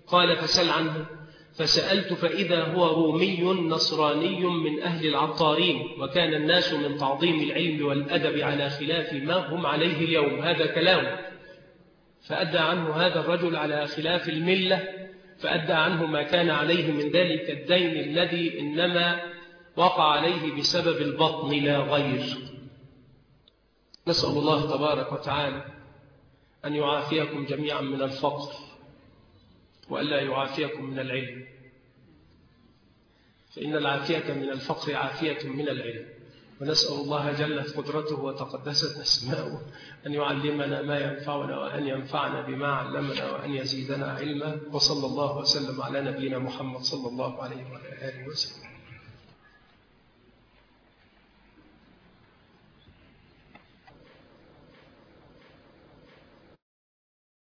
A: قال فسل عنه. فسألت فإذا هو رومي نصراني من أهل العطارين وكان الناس من تعظيم العلم والأدب على خلاف ما هم عليه اليوم؟ هذا كلام. فأدى عنه هذا الرجل على خلاف الملة فأدى عنه ما كان عليه من ذلك الدين الذي إنما وقع عليه بسبب البطن لا غير. نسأل الله تبارك وتعالى أن يعافيكم جميعا من الفقر وألا يعافيكم من العلم. فإن العافية من الفقر عافية من العلم. ونسأل الله جلت قدرته وتقدست أسماؤه أن يعلمنا ما ينفعنا وأن ينفعنا بما علمنا وأن يزيدنا علما. وصلى الله وسلم على نبينا محمد صلى الله عليه وعلى آله وسلم.